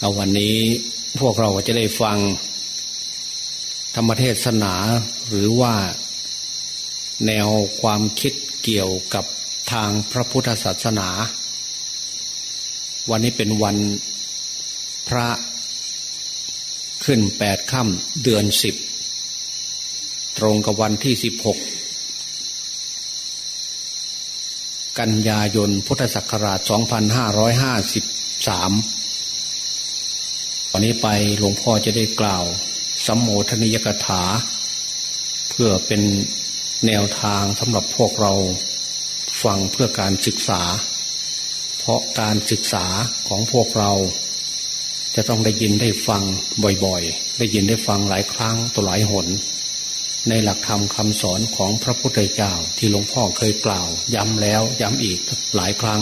เอาวันนี้พวกเราจะได้ฟัง ธรรมเทศนาหรือว่า แนวความคิดเกี่ยวกับทางพระพุทธศาสนา วันนี้เป็นวันพระขึ้นแปดค่ำเดือนสิบ ตรงกับวันที่สิบหกกันยายนพุทธศักราช 2553 วันนี้ไปหลวงพ่อจะได้กล่าวสัมโมทนิยกถา เพื่อเป็นแนวทางสำหรับพวกเราฟังเพื่อการศึกษา เพราะการศึกษาของพวกเรา จะต้องได้ยินได้ฟังบ่อยๆ ได้ยินได้ฟังหลายครั้งตัวหลายหน ในหลักธรรมคำสอนของพระพุทธเจ้าที่หลวงพ่อเคยกล่าว ย้ำแล้วย้ำอีกหลายครั้ง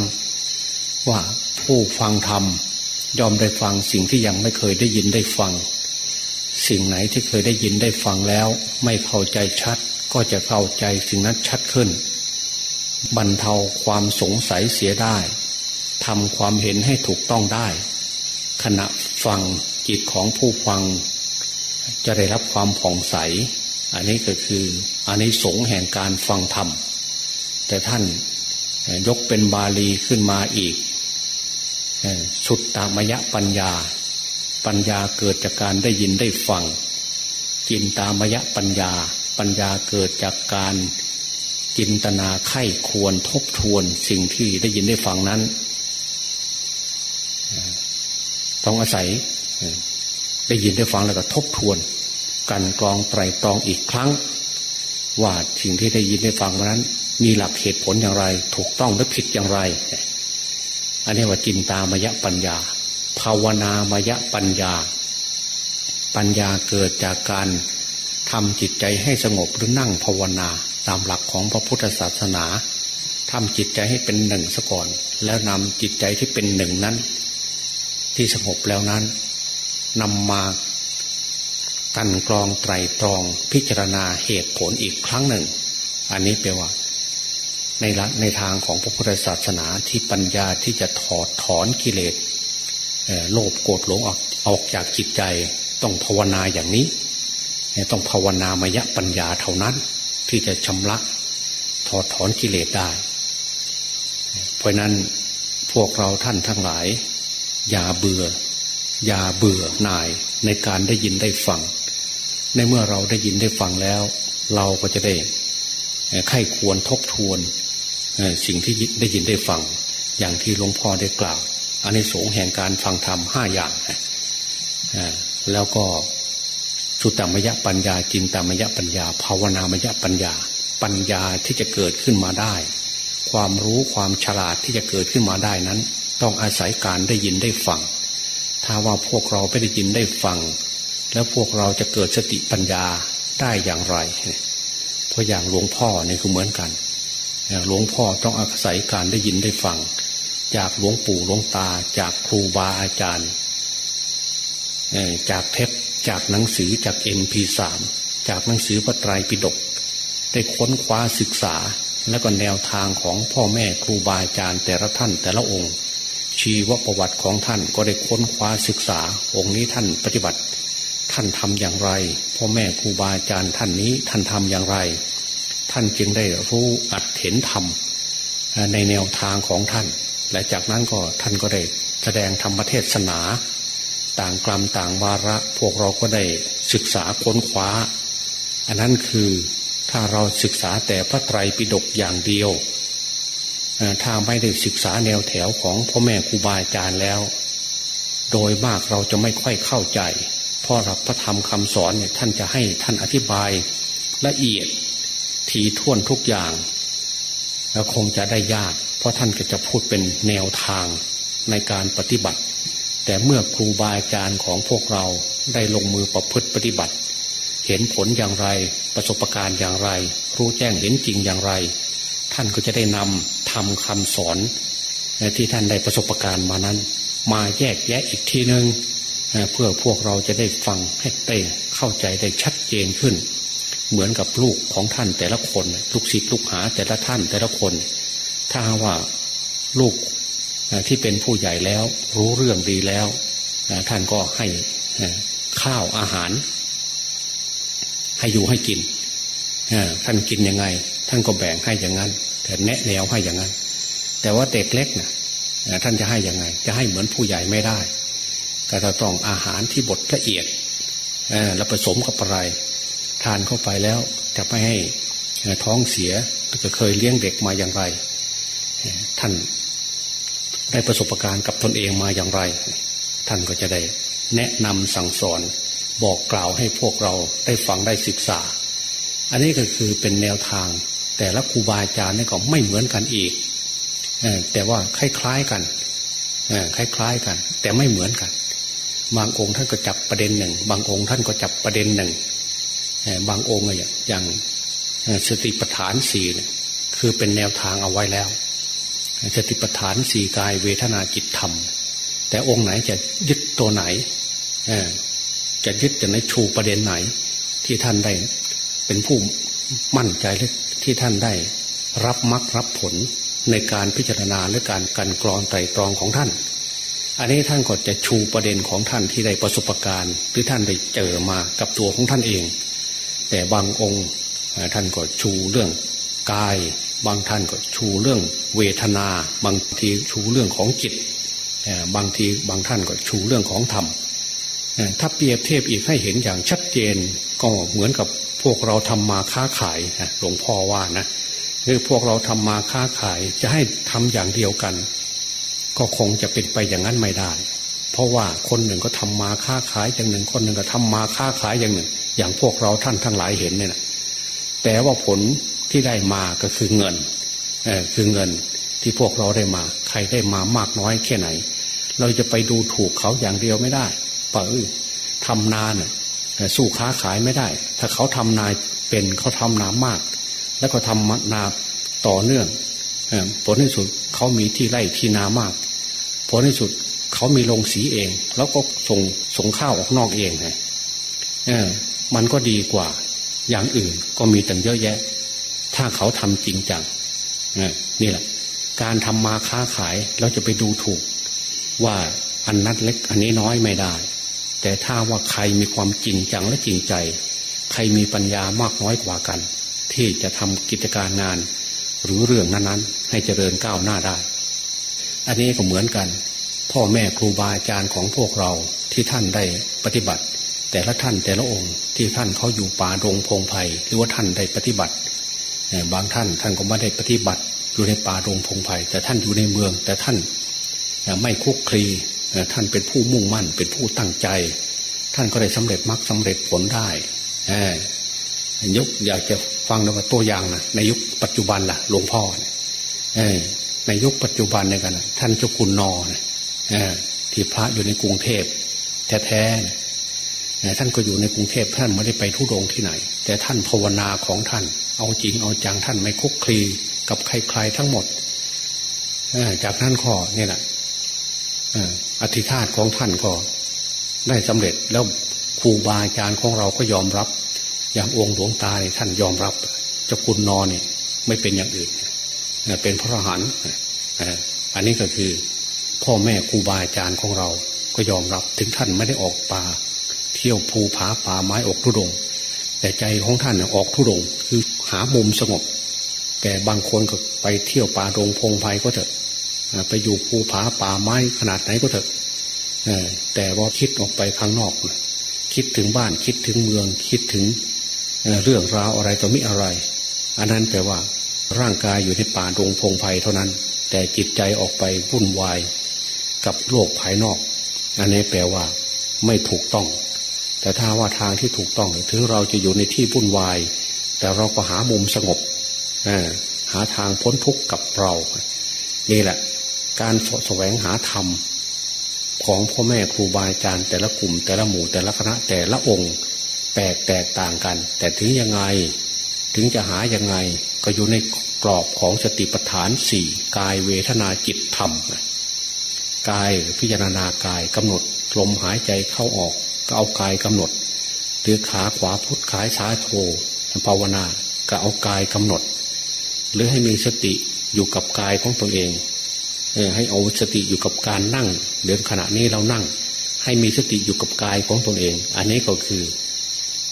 ว่าผู้ฟังธรรม ยอมได้ฟังสิ่งที่ยังไม่เคยได้ยินได้ฟัง สิ่งไหนที่เคยได้ยินได้ฟังแล้ว ไม่เข้าใจชัด ก็จะเข้าใจสิ่งนั้นชัดขึ้น บรรเทาความสงสัยเสียได้ทำความเห็นให้ถูกต้องได้ ขณะฟังจิตของผู้ฟัง จะได้รับความผ่องใส อันนี้ก็คืออันนี้สงแห่งการฟังธรรม แต่ท่านยกเป็นบาลีขึ้นมาอีก สุดตามยะปัญญา ปัญญาเกิดจากการได้ยินได้ฟัง จินตามยะปัญญา ปัญญาเกิดจากการจินตนาไข้ควรทบทวนสิ่งที่ได้ยินได้ฟังนั้น ต้องอาศัยได้ยินได้ฟังแล้วก็ทบทวน กันกรองไตรตรองอีกครั้ง ว่าสิ่งที่ได้ยินได้ฟังนั้น มีหลักเหตุผลอย่างไร ถูกต้องหรือผิดอย่างไร อันนี้ว่าจินตามยะปัญญา ภาวนามยะปัญญา ปัญญาเกิดจากการทำจิตใจให้สงบหรือนั่งภาวนาตามหลักของพระพุทธศาสนาทำจิตใจให้เป็นหนึ่งซะก่อน แล้วนำจิตใจที่เป็นหนึ่งนั้น ที่สงบแล้วนั้นนำมากันกรองไตรตรองพิจารณาเหตุผลอีกครั้งหนึ่ง อันนี้แปลว่า ในละในทางของพระพุทธศาสนาที่ปัญญาที่จะถอดถอนกิเลสโลภโกรธหลงออกออกจากจิตใจต้องภาวนาอย่างนี้ ต้องภาวนามยะปัญญาเท่านั้นที่จะชำระถอดถอนกิเลสได้ เพราะนั้นพวกเราท่านทั้งหลาย อย่าเบื่อ อย่าเบื่อหน่ายในการได้ยินได้ฟัง ในเมื่อเราได้ยินได้ฟังแล้ว เราก็จะได้ไข้ควรทบทวน สิ่งที่ได้ยินได้ฟัง อย่างที่หลวงพ่อได้กล่าวอันนี้สงแห่งการฟังธรรมห้าอย่างแล้วก็สุตตมยปัญญาจินตามยปัญญา ภาวนามยปัญญา ปัญญาที่จะเกิดขึ้นมาได้ ความรู้ความฉลาดที่จะเกิดขึ้นมาได้นั้น ต้องอาศัยการได้ยินได้ฟัง ถ้าว่าพวกเราไม่ได้ยินได้ฟัง แล้วพวกเราจะเกิดสติปัญญาได้อย่างไร เพราะอย่างหลวงพ่อเนี่ยคือเหมือนกัน หลวงพ่อต้องอาศัยการได้ยินได้ฟัง จากหลวงปู่หลวงตา จากครูบาอาจารย์ จากเทปจากหนังสือจากเอ็มพีสามจากหนังสือพระไตรปิฎกได้ค้นคว้าศึกษา และก็แนวทางของพ่อแม่ครูบาอาจารย์แต่ละท่านแต่ละองค์ ชีวประวัติของท่านก็ได้ค้นคว้าศึกษา องค์นี้ท่านปฏิบัติ ท่านทำอย่างไร พ่อแม่ครูบาอาจารย์ท่านนี้ท่านทำอย่างไร ท่านจึงได้รู้อัดเห็นธรรมในแนวทางของท่าน และจากนั้นก็ท่านก็ได้แสดงธรรมเทศนา ต่างกลัมต่างวาระ พวกเราก็ได้ศึกษาค้นคว้า อันนั้นคือถ้าเราศึกษาแต่พระไตรปิฎกอย่างเดียวถ้าไม่ได้ศึกษาแนวแถวของพ่อแม่ครูบาอาจารย์แล้ว โดยมากเราจะไม่ค่อยเข้าใจ เพราะรับพระธรรมคำสอนเนี่ยท่านจะให้ท่านอธิบายละเอียด ทีท่วนทุกอย่างแล้วคงจะได้ยาก เพราะท่านก็จะพูดเป็นแนวทางในการปฏิบัติ แต่เมื่อครูบาอาจารย์ของพวกเราได้ลงมือประพฤติปฏิบัติ เห็นผลอย่างไร ประสบการณ์อย่างไร รู้แจ้งเห็นจริงอย่างไร ท่านก็จะได้นำทำคำสอนที่ท่านได้ประสบการณ์มานั้น มาแยกแยะอีกทีหนึ่งเพื่อพวกเราจะได้ฟังให้ได้เข้าใจได้ชัดเจนขึ้น เหมือนกับลูกของท่านแต่ละคนลูกศิษย์ลูกหาแต่ละท่านแต่ละคน ถ้าว่าลูกที่เป็นผู้ใหญ่แล้ว รู้เรื่องดีแล้ว ท่านก็ให้ข้าวอาหาร ให้อยู่ให้กินท่านกินยังไง ท่านก็แบ่งให้อย่างนั้นแต่แนะแนวให้อย่างนั้น แต่ว่าเด็กเล็กนะท่านจะให้ยังไง จะให้เหมือนผู้ใหญ่ไม่ได้ ก็จะต้องอาหารที่บดละเอียดแล้วผสมกับอะไร ทานเข้าไปแล้วจะไม่ให้ท้องเสียก็เคยเลี้ยงเด็กมาอย่างไร ท่านได้ประสบการณ์กับตนเองมาอย่างไร ท่านก็จะได้แนะนำสั่งสอนบอกกล่าวให้พวกเราได้ฟังได้ศึกษา อันนี้ก็คือเป็นแนวทาง แต่ละครูบาอาจารย์นี่ก็ไม่เหมือนกันอีกแต่ว่าคล้ายๆกันคล้ายๆกัน แต่ไม่เหมือนกัน บางองค์ท่านก็จับประเด็นหนึ่ง บางองค์ท่านก็จับประเด็นหนึ่ง บางองค์อย่างสติปัฏฐานสี่เนี่ยคือเป็นแนวทางเอาไว้แล้ว สติปัฏฐานสี่กายเวทนาจิตธรรม แต่องค์ไหนจะยึดตัวไหนจะยึดจะในชูประเด็นไหน ที่ท่านได้เป็นผู้มั่นใจและที่ท่านได้ รับมรรครับผลในการพิจารณาและการกันกรองไตรตรองของท่าน อันนี้ท่านก็จะชูประเด็นของท่านที่ได้ประสบการณ์ หรือท่านได้เจอมากับตัวของท่านเอง แต่บางองค์ท่านก็ชูเรื่องกาย บางท่านก็ชูเรื่องเวทนา บางทีชูเรื่องของจิต บางทีบางท่านก็ชูเรื่องของธรรมถ้าเปรียบเทียบอีกให้เห็นอย่างชัดเจนก็เหมือนกับพวกเราทำมาค้าขายหลวงพ่อว่านะคือพวกเราทำมาค้าขายจะให้ทำอย่างเดียวกัน ก็คงจะเป็นไปอย่างนั้นไม่ได้ เพราะว่าคนหนึ่งก็ทำมาค้าขายอย่างหนึ่ง คนหนึ่งก็ทำมาค้าขายอย่างหนึ่ง อย่างพวกเราท่านทั้งหลายเห็นเนี่ยนะแต่ว่าผลที่ได้มาก็คือเงินเออคือเงินที่พวกเราได้มา ใครได้มามากน้อยแค่ไหน เราจะไปดูถูกเขาอย่างเดียวไม่ได้ป่ะทำนาเนี่ยสู้ค้าขายไม่ได้ ถ้าเขาทำนาเป็นเขาทำนามาก แล้วก็ทำนาต่อเนื่องผลที่สุดเขามีที่ไร่ที่นามาก ผลที่สุดเขามีลงสีเอง แล้วก็ส่งส่งข้าวออกนอกเองไง มันก็ดีกว่า อย่างอื่นก็มีตั้งเยอะแยะ ถ้าเขาทำจริงจังนี่แหละ การทำมาค้าขายเราจะไปดูถูก ว่าอันนัดเล็กอันนี้น้อยไม่ได้ แต่ถ้าว่าใครมีความจริงจังและจริงใจ ใครมีปัญญามากน้อยกว่ากัน ที่จะทำกิจการงาน หรือเรื่องนั้นๆ ให้เจริญก้าวหน้าได้ อันนี้ก็เหมือนกัน พ่อแม่ครูบาอาจารย์ของพวกเราที่ท่านได้ปฏิบัติ แต่ละท่านแต่ละองค์ที่ท่านเขาอยู่ป่าดงพงไพ่หรือว่าท่านได้ปฏิบัติบางท่านท่านก็ไม่ได้ปฏิบัติอยู่ในป่าดงพงไพ่แต่ท่านอยู่ในเมือง แต่ท่านไม่คุกคลีท่านเป็นผู้มุ่งมั่น เป็นผู้ตั้งใจ ท่านก็ได้สำเร็จมรรคสาเร็จผลได้ยกอยากจะฟังว่าตัวอย่างนะในยุคปัจจุบันล่ะหลวงพ่อในยุคปัจจุบันเนี่ยกันท่านเจ้าคุณนอนะที่พระอยู่ในกรุงเทพแท้ๆ ท่านก็อยู่ในกรุงเทพท่านไม่ได้ไปทุดงที่ไหน แต่ท่านภาวนาของท่าน เอาจริงเอาจังท่านไม่คุกคลีกับใครๆทั้งหมดจากนั้นข้อนี่แหละอธิษฐานของท่านก็ได้สำเร็จแล้วครูบาอาจารย์ของเราก็ยอมรับ อย่างองค์หลวงตาท่านยอมรับเจ้าคุณนอนเนี่ยไม่เป็นอย่างอื่นเป็นพระอรหันต์อันนี้ก็คือพ่อแม่ครูบาอาจารย์ของเราก็ยอมรับ ถึงท่านไม่ได้ออกป่า ที่ยวภูผาป่าไม้ออกทุดง แต่ใจของท่านออกทุดงคือหามุมสงบ แต่บางคนก็ไปเที่ยวป่าดงพงไพ่ก็เถอะไปอยู่ภูผาป่าไม้ขนาดไหนก็เถอะแต่ว่าคิดออกไปข้างนอก คิดถึงบ้านคิดถึงเมืองคิดถึงเรื่องราวอะไรต่อมิอะไร อันนั้นแปลว่าร่างกายอยู่ในป่าดงพงไพ่เท่านั้น แต่จิตใจออกไปวุ่นวายกับโลกภายนอก อันนี้แปลว่าไม่ถูกต้อง แต่ถ้าว่าทางที่ถูกต้องถึงเราจะอยู่ในที่วุ่นวาย แต่เราก็หามุมสงบหาทางพ้นทุกข์กับเรา นี่แหละ การแสวงหาธรรมของพ่อแม่ครูบาอาจารย์แต่ละกลุ่ม แต่ละหมู่ แต่ละคณะแต่ละองค์ แตกแตกต่างกัน แต่ถึงยังไงถึงจะหายังไงก็อยู่ในกรอบของสติปัฏฐานสี่กายเวทนาจิตธรรมกายพิจารณากายกำหนดลมหายใจเข้าออก ก็เอากายกำหนด หรือขาขวาพุทธขาซ้ายโทภาวนาก็เอากายกำหนด หรือให้มีสติอยู่กับกายของตนเองให้เอาสติอยู่กับการนั่ง เดินขณะนี้เรานั่ง ให้มีสติอยู่กับกายของตนเอง อันนี้ก็คือ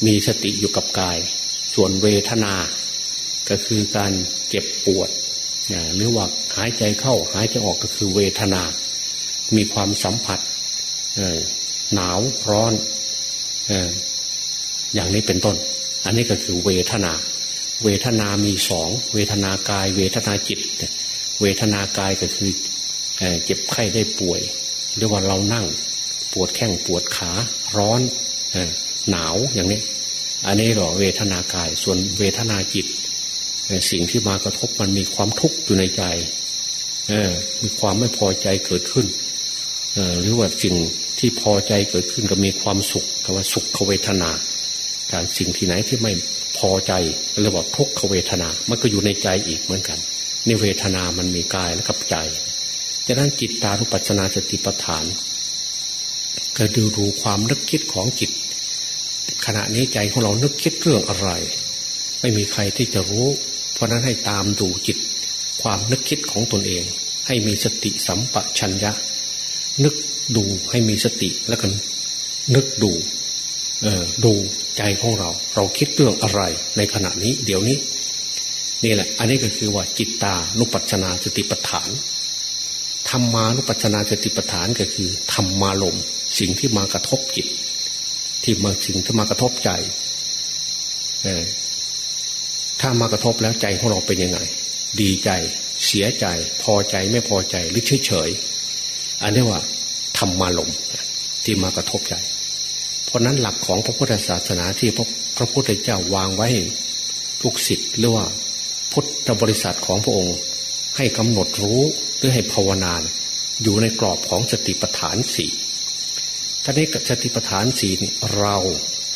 มีสติอยู่กับกาย ส่วนเวทนา ก็คือการเจ็บปวดหรือว่าหายใจเข้าหายใจออกก็คือเวทนา มีความสัมผัส หนาวร้อนอย่างนี้เป็นต้น อันนี้ก็คือเวทนา เวทนามีสองเวทนากาย เวทนาจิต เวทนากายก็คือเจ็บไข้ได้ป่วยหรือว่าเรานั่ง ปวดแข้งปวดขาร้อนหนาวอย่างนี้ อันนี้หรอเวทนากาย ส่วนเวทนาจิตสิ่งที่มากระทบมันมีความทุกข์อยู่ในใจมีความไม่พอใจเกิดขึ้นหรือว่าสิ่ง ที่พอใจเกิดขึ้นก็มีความสุขคำว่าสุขเวทนาการสิ่งที่ไหนที่ไม่พอใจเรียกว่าทุกขเวทนา มันก็อยู่ในใจอีกเหมือนกันนี่เวทนามันมีกายและกับใจดังนั้นจิตตารุปัสนาสติปัฏฐาน ก็ดูดูความนึกคิดของจิต ขณะนี้ใจของเรานึกคิดเรื่องอะไร ไม่มีใครที่จะรู้ เพราะนั้นให้ตามดูจิต ความนึกคิดของตนเอง ให้มีสติสัมปชัญญะ นึก ดูให้มีสติแล้วกันนึกดู เออดูใจของเรา เราคิดเรื่องอะไรในขณะนี้ เดี๋ยวนี้ นี่แหละ อันนี้ก็คือว่าจิตตานุปัจนาสติปัฏฐานธรรมานุปัจนาสติปัฏฐานก็คือธรรมาลมสิ่งที่มากระทบจิต ที่มาสิ่งที่มากระทบใจเออถ้ามากระทบแล้วใจของเราเป็นยังไง ดีใจ เสียใจ พอใจไม่พอใจหรือเฉยเฉยอันนี้ว่า ธรรมาลมที่มากระทบใจ เพราะนั้นหลักของพระพุทธศาสนาที่พระพระพุทธเจ้าวางไว้ทุกสิทธิ์หรือว่าพุทธบริษัทของพระองค์ ให้กำหนดรู้หรือให้ภาวนาอยู่ในกรอบของสติปัฏฐานสี่ท่านี้สติปัฏฐานสี่นี่เรา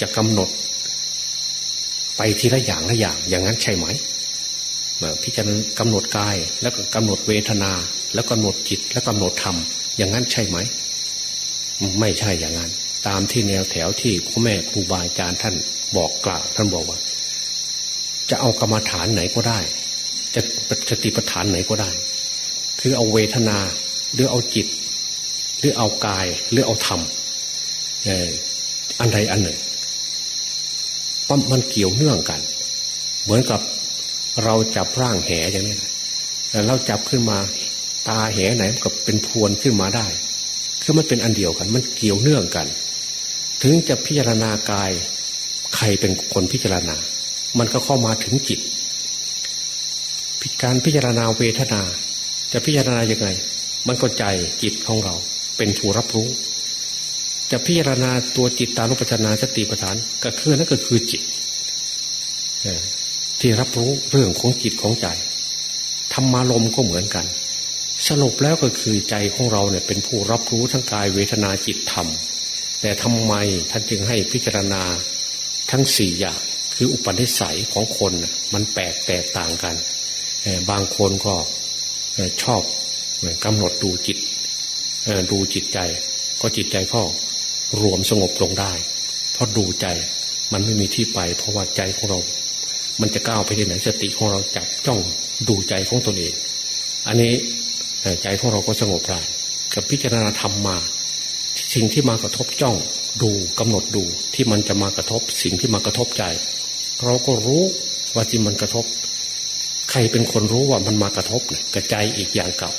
จะกำหนด ไปทีละอย่างละอย่างอย่างนั้นใช่ไหมพิจารณากำหนดกายแล้วก็กำหนดเวทนา แล้วกำหนดจิตแล้วกำหนดธรรมอย่างนั้นใช่ไหม ไม่ใช่อย่างนั้น ตามที่แนวแถวที่พ่อแม่ครูบาอาจารย์ท่านบอกกล่าวท่านบอกว่า จะเอากรรมฐานไหนก็ได้ จะสติปัฏฐานไหนก็ได้ คือเอาเวทนาหรือเอาจิต หรือเอากายหรือเอาธรรมอันใดอันหนึ่งว่ามันเกี่ยวเนื่องกัน เหมือนกับเราจับร่างแหอย่างนี้แต่เราจับขึ้นมา ตาแหไหนก็เป็นพวนขึ้นมาได้ คือมันเป็นอันเดียวกัน มันเกี่ยวเนื่องกัน ถึงจะพิจารณากาย ใครเป็นคนพิจารณา มันก็เข้ามาถึงจิตการพิจารณาเวทนา จะพิจารณาอย่างไร มันก็ใจจิตของเรา เป็นผู้รับรู้ จะพิจารณาตัวจิตตานุปัจนาสติปัฏฐาน ก็คือนั่นก็คือจิตที่รับรู้เรื่องของจิตของใจธรรมารมก็เหมือนกัน สรุปแล้วก็คือใจของเราเนี่ยเป็นผู้รับรู้ทั้งกายเวทนาจิตธรรม แต่ทำไมท่านจึงให้พิจารณาทั้งสี่อย่างคืออุปนิสัยของคนมันแปลกแตกต่างกัน บางคนก็ชอบกำหนดดูจิตดูจิตใจ ก็จิตใจก็รวมสงบลงได้ เพราะดูใจมันไม่มีที่ไป เพราะว่าใจของเรา มันจะก้าวไปที่ไหนสติของเราจับจ้องดูใจของตนเอง อันนี้ ใจของเราก็สงบได้กับพิจารณาธรรมมา สิ่งที่มากระทบจ้องดูกำหนดดูที่มันจะมากระทบสิ่งที่มากระทบใจ เราก็รู้ว่าที่มันกระทบ ใครเป็นคนรู้ว่ามันมากระทบเนี่ยกระจายอีกอย่างเก่า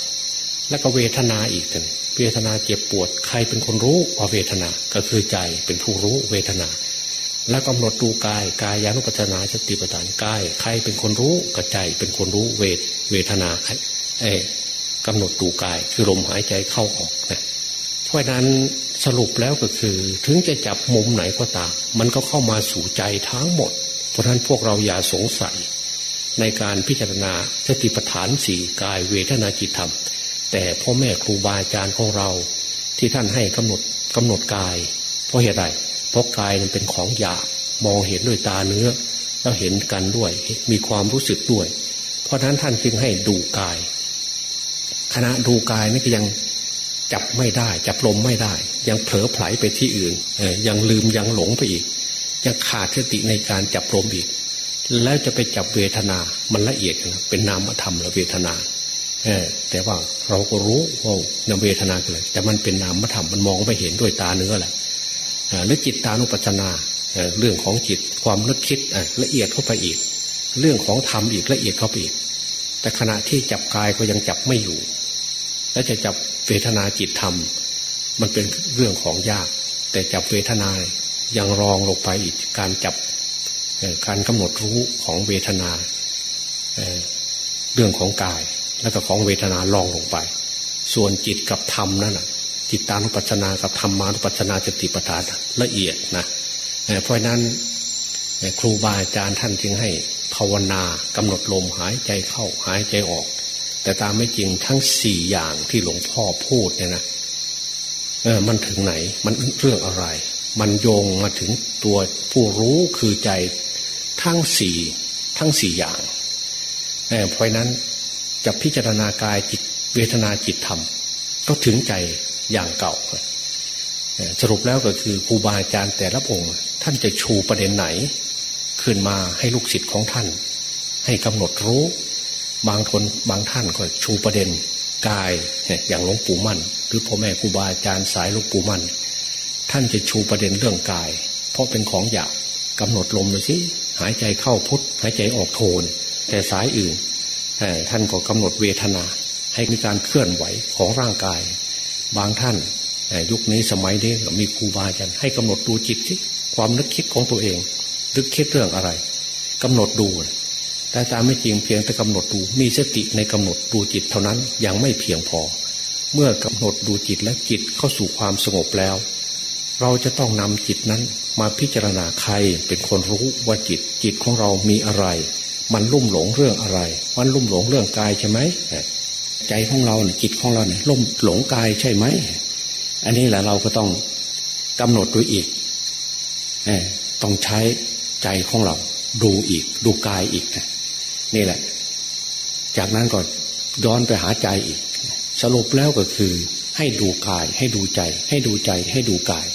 แล้วก็เวทนาอีกเลยเวทนาเจ็บปวด ใครเป็นคนรู้ว่าเวทนาก็คือใจเป็นผู้รู้เวทนา แล้วกำหนดดูกายกายานุปัจนาสติปัฏฐานกาย ใครเป็นคนรู้กระใจเป็นคนรู้เวทเวทนาไอ กำหนดดูกาย คือลมหายใจเข้าออกนะเพราะนั้นสรุปแล้วก็คือ ถึงจะจับมุมไหนก็ตาม มันก็เข้ามาสู่ใจทั้งหมด เพราะนั้นพวกเราอย่าสงสัย ในการพิจารณาสติปัฏฐานสี่กายเวทนาจิตธรรม แต่พ่อแม่ครูบาอาจารย์ของเรา ที่ท่านให้กำหนดกำหนดกาย เพราะเหตุใดเพราะกายมันเป็นของหยาบมองเห็นด้วยตาเนื้อแล้วเห็นกันด้วยมีความรู้สึกด้วย เพราะนั้นท่านจึงให้ดูกาย ขณะดูกายนี่ก็ยังจับไม่ได้ จับลมไม่ได้ ยังเผลอไผลไปที่อื่นยังลืมยังหลงไปอีก ยังขาดสติในการจับลมอีก แล้วจะไปจับเวทนา มันละเอียดนะเป็นนามธรรมละเวทนาแต่ว่าเราก็รู้ว่านเวทนาคืออะไรแต่มันเป็นนามธรรมมันมองไม่เห็นด้วยตาเนื้อแหละหรือจิตตานุปัจนาเรื่องของจิตความนึกคิดละเอียดเข้าไปอีก เรื่องของธรรมอีกละเอียดเข้าไปอีก แต่ขณะที่จับกายก็ยังจับไม่อยู่ แล้วจะจับเวทนาจิตธรรม มันเป็นเรื่องของยาก แต่จับเวทนายังรองลงไปอีกการจับการกำหนดรู้ของเวทนาเรื่องของกาย แล้วก็ของเวทนาลองลงไป ส่วนจิตกับธรรมนั่นแหะจิตตานุปัจนากับธรรมานุปัจนาจติปทานละเอียดนะเพราะนั้นครูบาอาจารย์ท่านจึงให้ภาวนากำหนดลมหายใจเข้าหายใจออก แต่ตามไม่จริงทั้งสี่อย่างที่หลวงพ่อพูดเนี่ยนะเออมันถึงไหน มันเรื่องอะไร มันโยงมาถึงตัวผู้รู้คือใจทั้งสี่ทั้งสี่อย่างเเพราะนั้นจะพิจารณากายจิตเวทนาจิตธรรม ก็ถึงใจอย่างเก่า สรุปแล้วก็คือครูบาอาจารย์แต่ละองค์ ท่านจะชูประเด็นไหน ขึ้นมาให้ลูกศิษย์ของท่าน ให้กำหนดรู้ บางคนบางท่านก็ชูประเด็นกายอย่างหลวงปู่มั่น หรือพ่อแม่ครูบาอาจารย์สายหลวงปู่มั่น ท่านจะชูประเด็นเรื่องกาย เพราะเป็นของหยาบกำหนดลมดูสิหายใจเข้าพุทหายใจออกโทน แต่สายอื่นท่านก็กำหนดเวทนา ให้มีการเคลื่อนไหวของร่างกาย บางท่านยุคนี้สมัยนี้มีครูบาอาจารย์ให้กำหนดดูจิตที่ความนึกคิดของตัวเองนึกคิดเรื่องอะไรกำหนดดู แต่ตามไม่จริงเพียงแต่กำหนดดูมีสติในกำหนดดูจิตเท่านั้นยังไม่เพียงพอ เมื่อกำหนดดูจิตและจิตเข้าสู่ความสงบแล้ว เราจะต้องนำจิตนั้นมาพิจารณาใครเป็นคนรู้ว่าจิตจิตของเรามีอะไร มันลุ่มหลงเรื่องอะไร มันลุ่มหลงเรื่องกายใช่ไหมใจของเราเนี่ยจิตของเราเนี่ยลุ่มหลงกายใช่ไหมอันนี้แหละเราก็ต้องกำหนดดูอีกต้องใช้ใจของเราดูอีก ดูกายอีกนี่ นี่แหละ จากนั้นก็ย้อนไปหาใจอีก สรุปแล้วก็คือ ให้ดูกาย ให้ดูใจ ให้ดูใจ ให้ดูกาย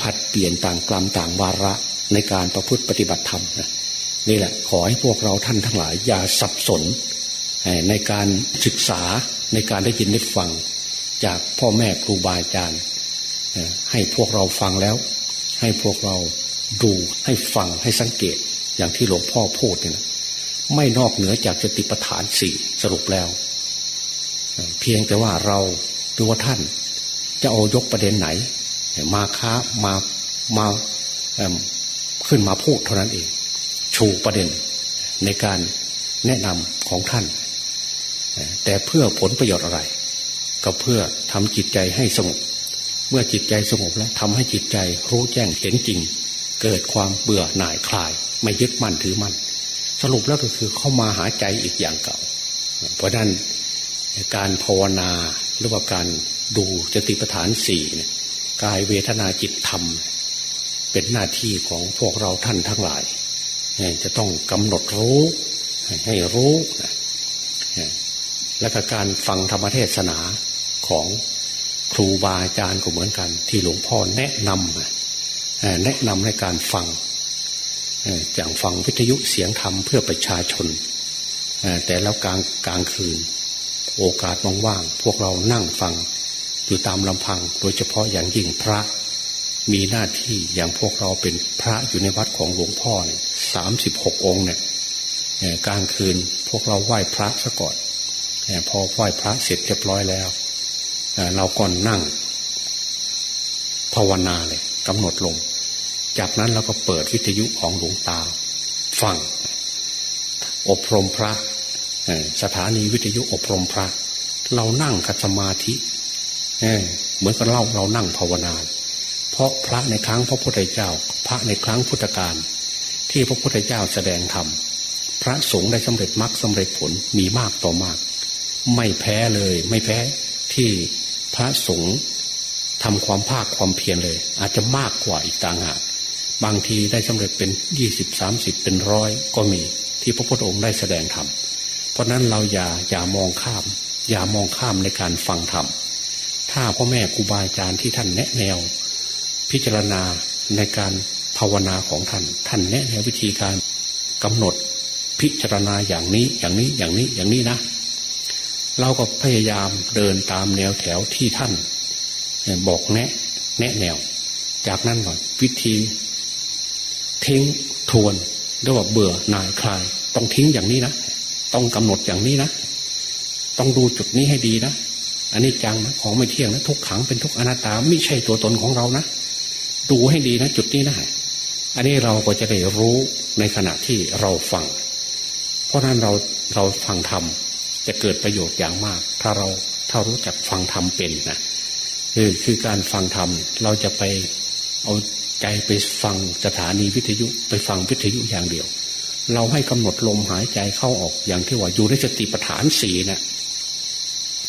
ผัดเปลี่ยนต่างกลัมต่างวาระในการประพฤติปฏิบัติธรรมนะนี่แหละ ขอให้พวกเราท่านทั้งหลาย อย่าสับสนในการศึกษาในการได้ยินได้ฟัง จากพ่อแม่ครูบาอาจารย์ให้พวกเราฟังแล้ว ให้พวกเราดูให้ฟังให้สังเกตอย่างที่หลวงพ่อพูดเนี่ย ไม่นอกเหนือจากจติปฐานสี่สรุปแล้ว เพียงแต่ว่าเราหรือว่าท่าน จะเอายกประเด็นไหน มาค้ามามาขึ้นมาพูดเท่านั้นเอง ชูประเด็นในการแนะนำของท่าน แต่เพื่อผลประโยชน์อะไร ก็เพื่อทำจิตใจให้สงบเมื่อจิตใจสงบแล้วทำให้จิตใจรู้แจ้งเห็นจริง เกิดความเบื่อหน่ายคลาย ไม่ยึดมั่นถือมั่น สรุปแล้วก็คือเข้ามาหาใจอีกอย่างเก่า เพราะนั้นการภาวนาหรือว่าการดูจติปฐานสี่เนี่ยกายเวทนาจิตธรรม เป็นหน้าที่ของพวกเราท่านทั้งหลาย จะต้องกำหนดรู้ให้รู้ และกการฟังธรรมเทศนาของครูบาอาจารย์ก็เหมือนกัน ที่หลวงพ่อแนะนำแนะนำในการฟัง อย่างฟังวิทยุเสียงธรรมเพื่อประชาชน แต่แล้วกลางกลางคืน โอกาสว่างๆพวกเรานั่งฟังอยู่ตามลำพัง โดยเฉพาะอย่างยิ่งพระ มีหน้าที่อย่างพวกเราเป็นพระอยู่ในวัดของหลวงพ่อเนี่ยสามสิบหกองเนี่ยกลางคืนพวกเราไหว้พระซะก่อนพอไหว้พระเสร็จเรียบร้อยแล้วเราก่อนนั่ง ภาวนาเลยกำหนดลง จากนั้นเราก็เปิดวิทยุของหลวงตาฟัง อบรมพระสถานีวิทยุอบรมพระ เรานั่งคัตสมาธิเหมือนกับเราเรานั่งภาวนา เพราะพระในครั้งพระพุทธเจ้า พระในครั้งพุทธกาลที่พระพุทธเจ้าแสดงธรรมพระสงฆ์ได้สำเร็จมรรคสาเร็จผลมีมากต่อมาก ไม่แพ้เลย ไม่แพ้ที่พระสงฆ์ทำความภาคความเพียรเลย อาจจะมากกว่าอีกต่างหาก บางทีได้สำเร็จเป็นยี่สิบสามสิบเป็นร้อยก็มี ที่พระพุทธองค์ได้แสดงธรรมเพราะนั้นเราอย่าอย่ามองข้าม อย่ามองข้ามในการฟังธรรมถ้าพ่อแม่ครูบาอาจารย์ที่ท่านแนะแนว พิจารณาในการภาวนาของท่าน ท่านแนะแนววิธีการกำหนดพิจารณาอย่างนี้อย่างนี้อย่างนี้อย่างนี้นะ เราก็พยายามเดินตามแนวแถวที่ท่าน บอกแนะ แนะแนว จากนั้นก่อนวิธี ทิ้งทวนเรียกว่าเบื่อหน่ายคลาย ต้องทิ้งอย่างนี้นะต้องกำหนดอย่างนี้นะต้องดูจุดนี้ให้ดีนะอันนี้จังนะของไม่เที่ยงนะทุกขังเป็นทุกอนัตตาไม่ใช่ตัวตนของเรานะดูให้ดีนะจุดนี้นะอันนี้เราก็จะได้รู้ในขณะที่เราฟัง เพราะนั้นเราเราฟังธรรมจะเกิดประโยชน์อย่างมาก ถ้าเราถ้ารู้จักฟังธรรมเป็นนะคือคือการฟังธรรมเราจะไปเอา ใจไปฟังสถานีวิทยุไปฟังวิทยุอย่างเดียว เราให้กำหนดลมหายใจเข้าออกอย่างที่ว่าอยู่ในสติปัฏฐานสีเนะี่ย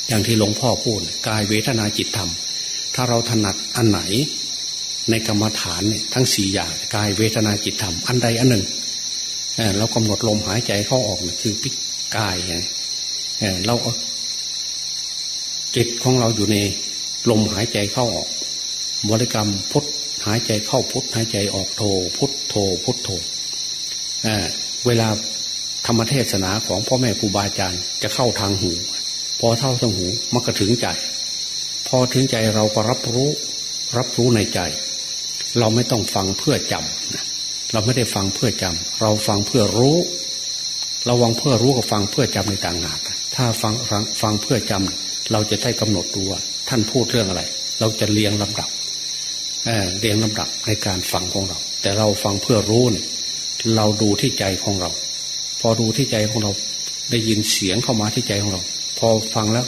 อย่างที่หลวงพ่อพูดกายเวทนาจิตธรรม ถ้าเราถนัดอันไหน ในกรรมฐานเนี่ยทั้งสี่อย่างกายเวทนาจิตธรรมอันใดอันหนึ่งเรากำหนดลมหายใจเข้าออกคือพิกายไงเราจิตของเราอยู่ในลมหายใจเข้าออกบริกรรมพุท หายใจเข้าพุทหายใจออกโทพุทโทพุทโทเวลาธรรมเทศนาของพ่อแม่ครูบาอาจารย์จะเข้าทางหู พอเท่าทางหูมันก็ถึงใจ พอถึงใจเราก็รับรู้รับรู้ในใจ เราไม่ต้องฟังเพื่อจำเราไม่ได้ฟังเพื่อจำเราฟังเพื่อรู้เราวังเพื่อรู้กับฟังเพื่อจำในต่างหากถ้าฟังฟังเพื่อจำเราจะได้กำหนดตัวท่านพูดเรื่องอะไร เราจะเรียงลำดับ เรียงลำดับในการฟังของเรา แต่เราฟังเพื่อรู้เนี่ยเราดูที่ใจของเรา พอดูที่ใจของเราได้ยินเสียงเข้ามาที่ใจของเรา พอฟังแล้ว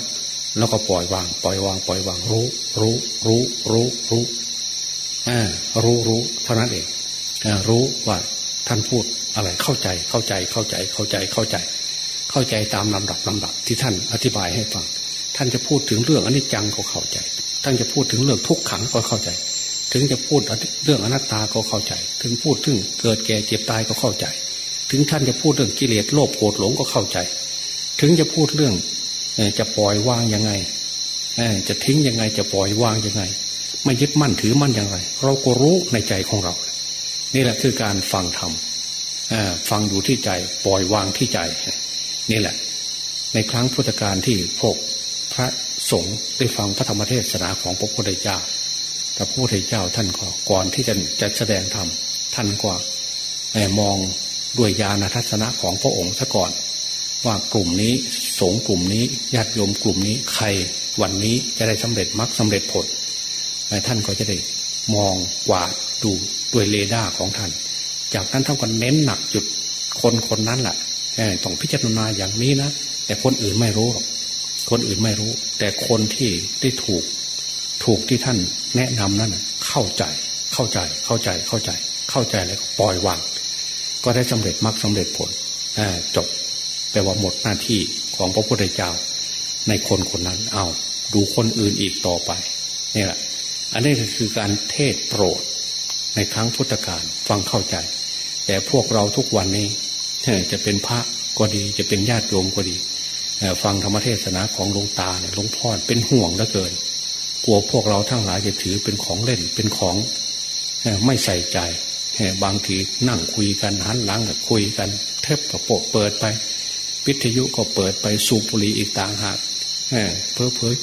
เราก็ปล่อยวาง ปล่อยวาง ปล่อยวาง รู้ รู้ รู้ รู้ รู้อ่ารู้รู้เท่านั้นเองรู้ว่าท่านพูดอะไรเข้าใจเข้าใจเข้าใจเข้าใจเข้าใจ เข้าใจตามลำดับลำดับที่ท่านอธิบายให้ฟัง ท่านจะพูดถึงเรื่องอนิจจังก็เข้าใจ ท่านจะพูดถึงเรื่องทุกขังก็เข้าใจ ถึงจะพูดเรื่องอนัตตาก็เข้าใจ ถึงพูดถึงเกิดแก่เจ็บตายก็เข้าใจ ถึงท่านจะพูดเรื่องกิเลสโลภโกรธหลงก็เข้าใจ ถึงจะพูดเรื่องจะปล่อยวางยังไงจะทิ้งยังไงจะปล่อยวางยังไง ไม่ยึดมั่นถือมั่นอย่างไร เราก็รู้ในใจของเรา นี่แหละคือการฟังธรรมฟังอยู่ที่ใจปล่อยวางที่ใจ นี่แหละ ในครั้งพุทธกาลที่พวกพระสงฆ์ได้ฟังพระธรรมเทศนาของพระพุทธเจ้า พระพุทธเจ้าท่านก็ก่อนที่จะจะแสดงธรรมท่านก็มองด้วยญาณทัศนะของพระองค์ซะก่อน ว่ากลุ่มนี้สงกลุ่มนี้ญาติโยมกลุ่มนี้ใครวันนี้จะได้สำเร็จมรรคสาเร็จผลท่านก็จะได้มองกวาดดูด้วยเรดาร์ของท่าน จากนั้นท่านก็เน้นหนักจุดคนคนนั้นแหละต้องพิจารณาอย่างนี้นะแต่คนอื่นไม่รู้หรอกคนอื่นไม่รู้ แต่คนที่ได้ถูก ถูกที่ท่านแนะนำนั้นเข้าใจเข้าใจเข้าใจเข้าใจ เข้าใจแล้วปล่อยวางก็ได้สำเร็จมรรคสาเร็จผลจบแปลว่าหมดหน้าที่ของพระพุทธเจ้า ในคนคนนั้นเอาดูคนอื่นอีกต่อไปนี่แหละอันนี้คือการเทศโปรด ในครั้งพุทธกาลฟังเข้าใจ แต่พวกเราทุกวันนี้จะเป็นพระก็ดีจะเป็นญาติโยมก็ดีฟังธรรมเทศนาของหลวงตาเนี่ยหลวงพ่อเป็นห่วงเหลือเกิน ลัวพวกเราทั้งหลายจะถือเป็นของเล่นเป็นของไม่ใส่ใจบางทีนั่งคุยกันหันหลังคุยกัน เทปกระโปเปิดไปวิทยุก็เปิดไปสูบบุหรี่อีกต่างหากเพ้อเพ้อ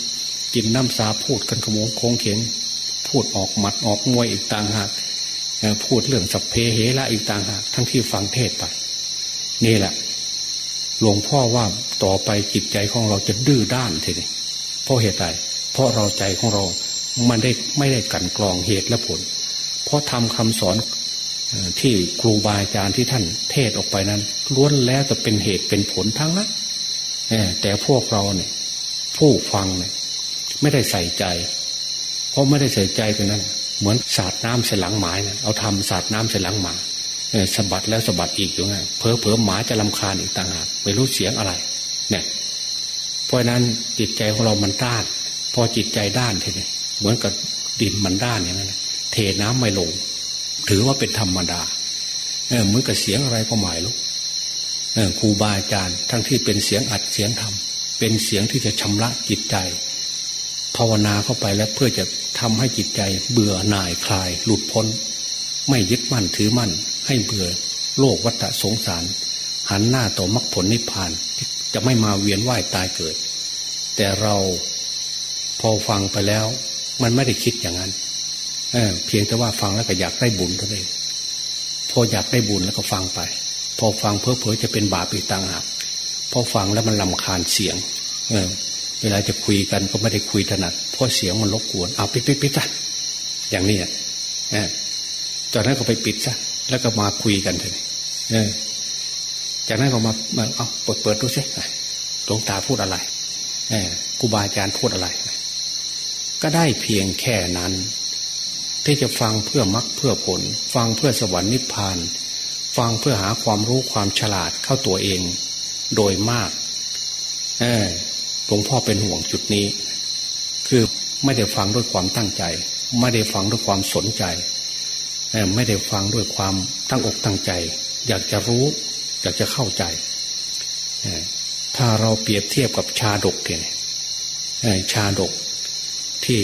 กินน้ำซาพูดกันขโมงโค้งเข็งพูดออกหมัดออกมวยอีกต่างหากพูดเรื่องสัพเพเหระอีกต่างหากทั้งที่ฟังเทศไป นี่แหละหลวงพ่อว่าต่อไปจิตใจของเราจะดื้อด้านทีนี้เพราะเหตุใด เพราะเราใจของเรา มันได้ไม่ได้กันกรองเหตุและผล เพราะทำคำสอนที่ครูบาอาจารย์ที่ท่านเทศออกไปนั้นล้วนแล้วจะเป็นเหตุเป็นผลทั้งนั้นแต่พวกเราเนี่ย ผู้ฟังเนี่ย ไม่ได้ใส่ใจ เพราะไม่ได้ใส่ใจกันนั้น เหมือนสาดน้ำใส่หลังหมาเนี่ยเอาทำสาดน้ำใส่หลังหมาสะบัดแล้วสะบัดอีกอยู่ไงเพอเพอหมาจะลำคาญอีกต่างหากไม่รู้เสียงอะไร เนี่ย เพราะนั้นจิตใจของเรามันด้าน พอจิตใจด้านทีนี้เหมือนกับดินมันด้านอย่างนั้นเทน้ำไม่ลง ถือว่าเป็นธรรมดาเออเหมือนกับเสียงอะไรก็หมายลูกครูบาอาจารย์ทั้งที่เป็นเสียงอัดเสียงธรรมเป็นเสียงที่จะชำระจิตใจ ภาวนาเข้าไปแล้วเพื่อจะทำให้จิตใจ เบื่อหน่ายคลาย หลุดพ้น ไม่ยึดมั่นถือมั่น ให้เบื่อโลกวัฏสงสาร หันหน้าต่อมรรคผลนิพพานจะไม่มาเวียนว่ายตายเกิด แต่เรา พอฟังไปแล้ว มันไม่ได้คิดอย่างนั้นเอเพียงแต่ว่าฟังแล้วก็อยากได้บุญเท่านั้น พออยากได้บุญแล้วก็ฟังไป พอฟังเพ้อเพอจะเป็นบาปอีกต่างหากพอฟังแล้วมันลำคาญเสียง เออ เวลาจะคุยกันก็ไม่ได้คุยถนัดเพราะเสียงมันรบกวนเอาปิดปิดปิดซะอย่างนี้อะจากนั้นก็ไปปิดซะแล้วก็มาคุยกันเลยเออจากนั้นก็มามาเอาเปิดเปิดดูสิหลวงตาพูดอะไรเออครูบาอาจารย์พูดอะไร ก็ได้เพียงแค่นั้น ที่จะฟังเพื่อมรักเพื่อผล ฟังเพื่อสวรรค์นิพพาน ฟังเพื่อหาความรู้ความฉลาดเข้าตัวเอง โดยมากเออหลวงพ่อเป็นห่วงจุดนี้ คือไม่ได้ฟังด้วยความตั้งใจ ไม่ได้ฟังด้วยความสนใจไม่ได้ฟังด้วยความตั้งอกตั้งใจ อยากจะรู้ อยากจะเข้าใจถ้าเราเปรียบเทียบกับชาดกเนี่ยชาดก ที่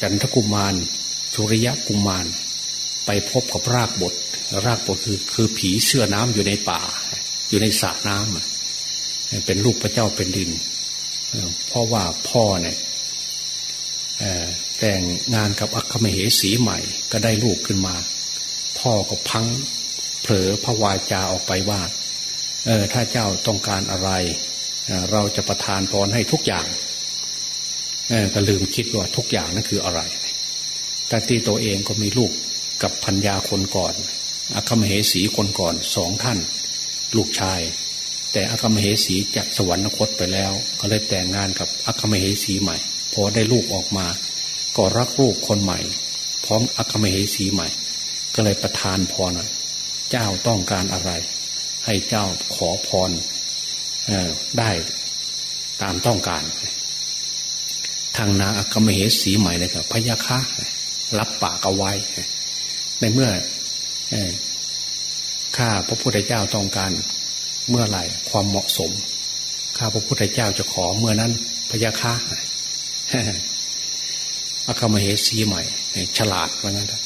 จันทกุมารสุริยะกุมาร ไปพบกับรากบท รากบทคือคือผีเสื้อน้ำอยู่ในป่า อยู่ในสระน้ำเป็นลูกพระเจ้าเป็นดิน เพราะว่าพ่อเนี่ยแต่งงานกับอัคคมเหสีใหม่ก็ได้ลูกขึ้นมา พ่อก็พังเผลอพระวาจาออกไปว่า เออถ้าเจ้าต้องการอะไร เราจะประทานพรให้ทุกอย่าง ก็ลืมคิดว่าทุกอย่างนั่นคืออะไรแต่ที่ตัวเองก็มีลูกกับพัญญาคนก่อนอัคมเหสีคนก่อนสองท่าน ลูกชาย แต่อัคมเหสีจากสวรรคตไปแล้ว ก็เลยแต่งงานกับอัคมเหสีใหม่พอได้ลูกออกมา ก็รักลูกคนใหม่ พร้อมอัคมเหสีใหม่ ก็เลยประทานพรเจ้าต้องการอะไร ให้เจ้าขอพรได้ตามต้องการ ทางนาอัคมเหสีใหม่เลยครับพยาคะรับปากเอาไว้ ในเมื่อข้าพระพุทธเจ้าต้องการเมื่อไหร่ความเหมาะสม ข้าพระพุทธเจ้าจะขอเมื่อนั้นพยาคะอาคามเหสีใหม่ ฉลาดเหมือนกัน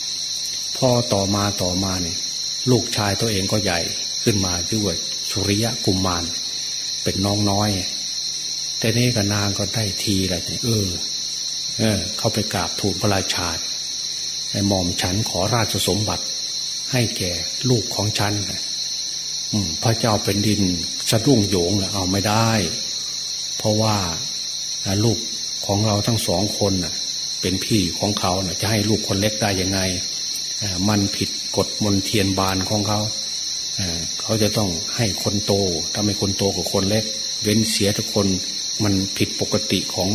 พ่อต่อมาต่อมาเนี่ย ลูกชายตัวเองก็ใหญ่ขึ้นมาชื่อว่าสุริยะกุมมาร เป็นน้องน้อย แต่นี่กับนางก็ได้ทีแหละเออ เออ เข้าไปกราบทูลพระราชาไอ้หม่อมฉันขอราชสมบัติ ให้แก่ลูกของฉันพระเจ้าเป็นดินสะดุ้งโยงเอาไม่ได้ เพราะว่าลูกของเราทั้งสองคนเป็นพี่ของเขาจะให้ลูกคนเล็กได้ยังไงมันผิดกฎมนเทียนบานของเขาเขาจะต้องให้คนโตทำให้คนโตกับคนเล็ก เว้นเสียทุกคน มันผิดปกติของ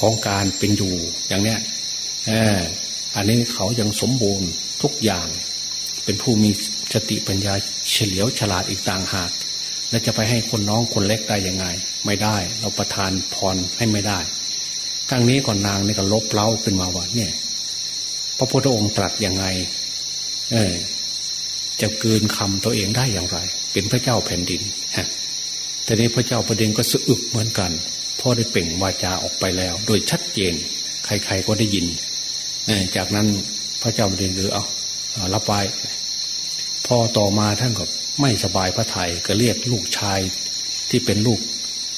ของการเป็นอยู่อย่างเนี้ยอันนี้เขายังสมบูรณ์ทุกอย่าง เป็นผู้มีสติปัญญาเฉลียวฉลาดอีกต่างหาก แล้วจะไปให้คนน้องคนเล็กได้ยังไง ไม่ได้ เราประทานพรให้ไม่ได้ทั้งนี้ก่อนนางนี่ก็ลบเล้าขึ้นมาว่าเนี่ย พระพุทธองค์ตรัสยังไง เออจะเกินคำตัวเองได้อย่างไร เป็นพระเจ้าแผ่นดินฮะ แต่นี้พระเจ้าประเด็นก็สะอึกเหมือนกันพ่อได้เปล่งวาจาออกไปแล้ว โดยชัดเจน ใครๆก็ได้ยิน จากนั้นพระเจ้าประเด็นคือเอารับไว้พอต่อมาท่านก็ไม่สบายพระไทยก็เรียกลูกชายที่เป็นลูก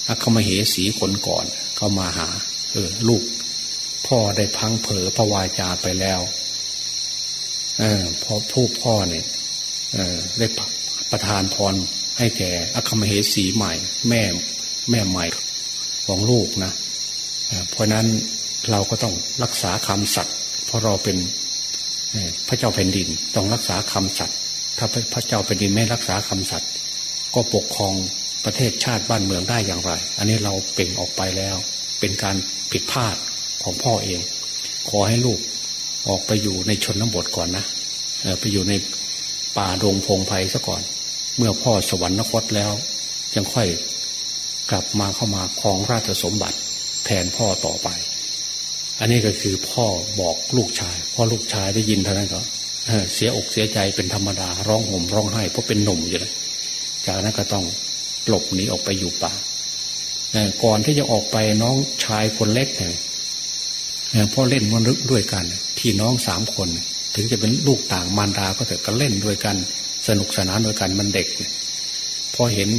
อัคมเหสีคนก่อนเข้ามาหา เออ ลูก พ่อได้พังเผลอพระวาจาไปแล้ว เออพอผู้พ่อเนี่ยเออได้ประทานพร ให้แก่อัคมเหสีใหม่ แม่แม่ใหม่ของลูกนะเพราะนั้นเราก็ต้องรักษาคำสัตย์เพราะเราเป็นพระเจ้าแผ่นดินต้องรักษาคำสัตย์ถ้าพระเจ้าแผ่นดินไม่รักษาคำสัตย์ก็ปกครองประเทศชาติบ้านเมืองได้อย่างไร อันนี้เราเป่งออกไปแล้ว เป็นการผิดพลาดของพ่อเอง ขอให้ลูกออกไปอยู่ในชนบทก่อนนะไปอยู่ในป่าดงพงไพ่ซะก่อน เมื่อพ่อสวรรคตแล้วยังค่อยกลับมาเข้ามาครองราชสมบัติแทนพ่อต่อไป อันนี้ก็คือพ่อบอกลูกชายพ่อลูกชายได้ยินเท่านั้นก็เสียอกเสียใจเป็นธรรมดาร้องห่มร้องไห้เพราะเป็นหนุ่มอยู่เลยจากนั้นก็ต้องหลบหนีออกไปอยู่ป่าก่อนที่จะออกไปน้องชายคนเล็กเนี่ยพ่อเล่นมันรึกด้วยกันพี่น้องสามคน ถึงจะเป็นลูกต่างมารดาก็เถอะก็เล่นด้วยกัน สนุกสนานด้วยกันมันเด็กพอเห็น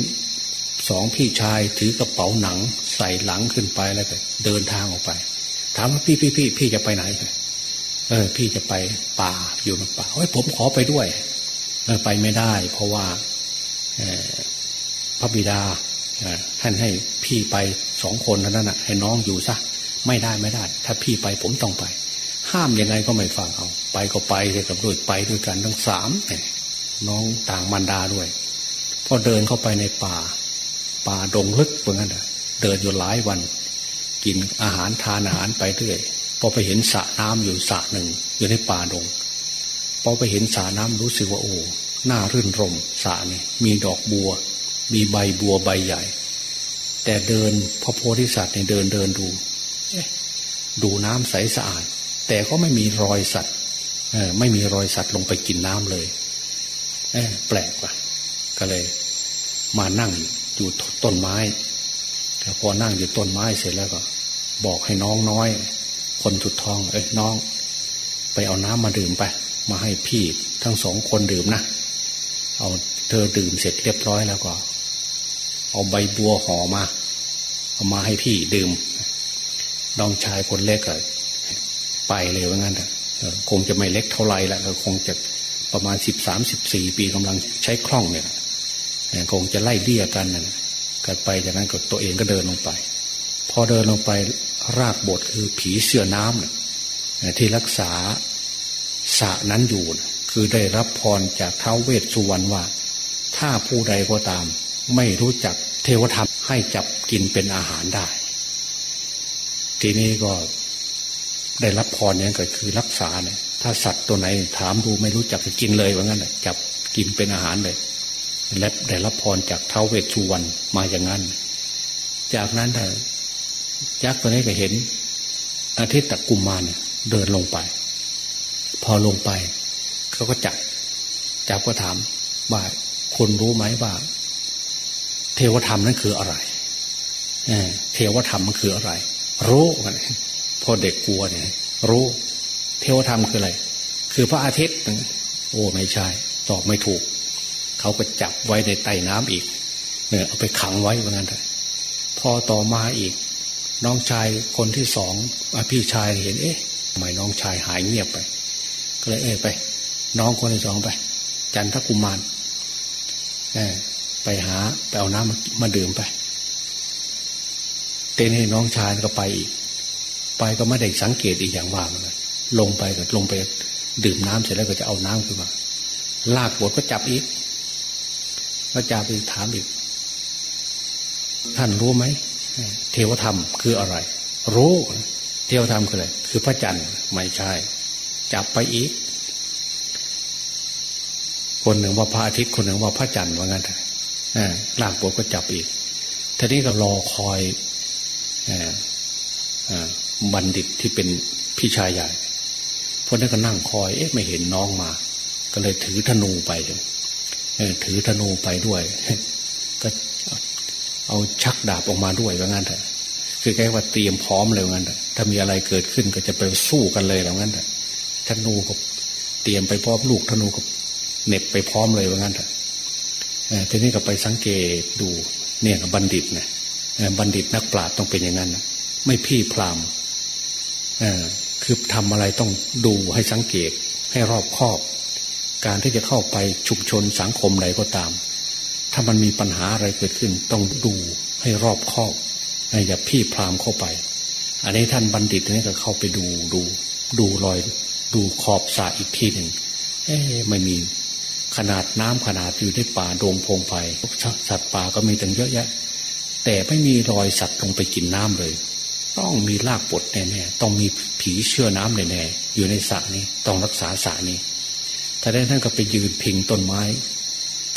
สองพี่ชายถือกระเป๋าหนัง ใส่หลังขึ้นไปแล้วก็เดินทางออกไป ถามว่าพี่พี่พี่พี่จะไปไหน เออ พี่จะไปป่าอยู่ในป่าเฮ้ยผมขอไปด้วยเออไปไม่ได้ เพราะว่าพระบิดาท่านให้พี่ไปสองคนเท่านั้นนะให้น้องอยู่ซะไม่ได้ไม่ได้ ถ้าพี่ไปผมต้องไป ห้ามยังไงก็ไม่ฟังเอา ไปก็ไปเลยกับด้วยไปด้วยกันทั้งสามน้ น้องต่างมันดาด้วยพอเดินเข้าไปในป่า ป่าดงลึกเหมือนกันเดินอยู่หลายวัน กินอาหารทานอาหารไปเรื่อยพอไปเห็นสระน้ำอยู่สระหนึ่งอยู่ในป่าดงพอไปเห็นสระน้ำรู้สึกว่าโอ้หน่ารื่นรมสระนี่มีดอกบัว มีใบบัวใบใหญ่ แต่เดินพระโพธิสัตว์เนี่ยเดินเดินดูดูน้ำใสสะอาด แต่ก็ไม่มีรอยสัตว์ไม่มีรอยสัตว์ลงไปกินน้ำเลย แปลกว่ะ ก็เลย มานั่งอยู่ต้นไม้พอนั่งอยู่ต้นไม้เสร็จแล้วก็ บอกให้น้องน้อย คนจุดทอง เอ้ยน้อง ไปเอาน้ำมาดื่มไป มาให้พี่ทั้งสองคนดื่มนะเอาเธอดื่มเสร็จเรียบร้อยแล้วก็ เอาใบบัวห่อมา เอามาให้พี่ดื่มน้องชายคนเล็กก็ไปเลยว่างั้นคงจะไม่เล็กเท่าไรล้วคงจะ ประมาณสิบสามสิบสี่ปีกำลังใช้คล่องเนี่ยคงจะไล่เลี่ยกันนะกันไปจากนั้นก็ตัวเองก็เดินลงไป พอเดินลงไปรากบทคือผีเสื้อน้ำเนี่ยที่รักษาสะนั้นอยู่นะคือได้รับพรจากเท้าเวสสุวรรณว่า ถ้าผู้ใดก็ตาม ไม่รู้จักเทวธรรมให้จับกินเป็นอาหารได้ ทีนี้ก็ได้รับพรนี้ก็คือรักษาเนี่ย ถ้าสัตว์ตัวไหนถามดูไม่รู้จักจะกินเลยว่างั้นจับกินเป็นอาหารเลยและได้รับพรจากเท้าเวชสุวรรณมาอย่างนั้น จากนั้นแต่ยักษ์ตัวนี้ก็เห็น อาทิตย์ตะกุมมาเนี่ยเดินลงไป พอลงไปเขาก็จับจับก็ถามว่าคนรู้ไหมว่า เทวธรรมนั้นคืออะไรเทวธรรมมันคืออะไร รู้กันพอเด็กกลัวเนี่ย รู้ เทวธรรมคืออะไร คือพระอาทิตย์ โอ้ไม่ใช่ ตอบไม่ถูก เขาก็จับไว้ในใต้น้ำอีกเนี่ยเอาไปขังไว้เหมือนกันพอต่อมาอีก น้องชายคนที่สองพี่ชายเห็น เอ๊ะทำไมน้องชายหายเงียบไป ก็เลยเอ้ไป น้องคนที่สองไป จันทกุมารไปหาไปเอาน้ำมามาดื่มไปเต้นให้น้องชายก็ไปอีก ไปก็ไม่ได้สังเกตอีกอย่างว่าเหมือนกัน ลงไปก็ลงไป ดื่มน้ำเสร็จแล้วก็จะเอาน้ำขึ้นมา ลากบทก็จับอีกก็จับอีกถามอีก ท่านรู้ไหมเทวธรรมคืออะไร รู้เทวธรรมคืออะไรคือพระจันทร์ไม่ใช่ จับไปอีก คนหนึ่งว่าพระอาทิตย์คนหนึ่งว่าพระจันทร์ว่างั้นลากบทก็จับอีกทีนี้ก็รอคอยบัณฑิตที่เป็นพี่ชายใหญ่ พราะนั้นก็นั่งคอย เอ๊ะไม่เห็นน้องมา ก็เลยถือธนูไปเลยถือธนูไปด้วย ก็เอาชักดาบออกมาด้วยว่างั้นเถอะคือแกว่าเตรียมพร้อมเลยว่างั้นเถอะถ้ามีอะไรเกิดขึ้นก็จะไปสู้กันเลยว่างั้นเถอะธนูก็เตรียมไปพร้อมลูกธนูก็เน็บไปพร้อมเลยว่างั้นเถอะทีนี้ก็ไปสังเกตดู เนี่ยบัณฑิตเนี่ยบัณฑิตนักปราชญ์ต้องเป็นอย่างนั้นนะไม่พี่พราม คือทำอะไรต้องดูให้สังเกตให้รอบคอบ การที่จะเข้าไปชุมชนสังคมใดก็ตาม ถ้ามันมีปัญหาอะไรเกิดขึ้น ต้องดูให้รอบคอบอย่าพี่พรามเข้าไป อันนี้ท่านบัณฑิตนี่ก็เข้าไปดูดู ดูรอย ดูขอบสระอีกทีหนึ่งเอ๊ไม่มีขนาดน้ำขนาดอยู่ในป่าโดงพงไผ่สัตว์ป่าก็มีตั้งเยอะแยะ แต่ไม่มีรอยสัตว์ลงไปกินน้ำเลย ต้องมีลากปดแน่ๆต้องมีผีเชื่อน้ำแน่ๆอยู่ในสระนี้ต้องรักษาสระนี้ถ้าได้ท่านก็ไปยืนพิงต้นไม้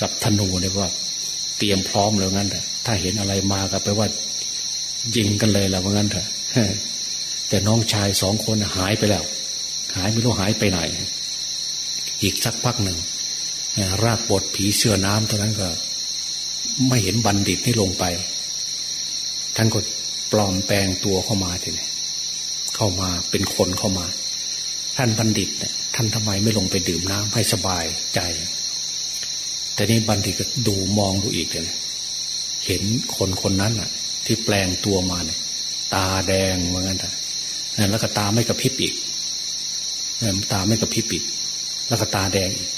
กับธนูเนี่ยว่า เตรียมพร้อมแล้วงั้นแต่ถ้าเห็นอะไรมาก็ไปว่ายิงกันเลยแล้วว่างั้นเถอะแต่น้องชายสองคนหายไปแล้ว หายไม่รู้หายไปไหน อีกสักพักหนึ่งรากบดผีเสื้อน้ำตอนนั้นก็ ไม่เห็นบัณฑิตที่ลงไปท่านก็ ลอมแปลงตัวเข้ามาทีนี้เข้ามาเป็นคนเข้ามา ท่านบัณฑิตเนี่ยท่านทำไมไม่ลงไปดื่มน้ำให้สบายใจ แต่นี้บัณฑิตก็ดูมองดูอีกเลยเห็นคนคนนั้นอะ ที่แปลงตัวมาเนี่ย ตาแดงเหมือนกันแล้วก็ตาไม่กระพริบอีกตาไม่กระพริบอีกแล้วก็ตาแดงอีก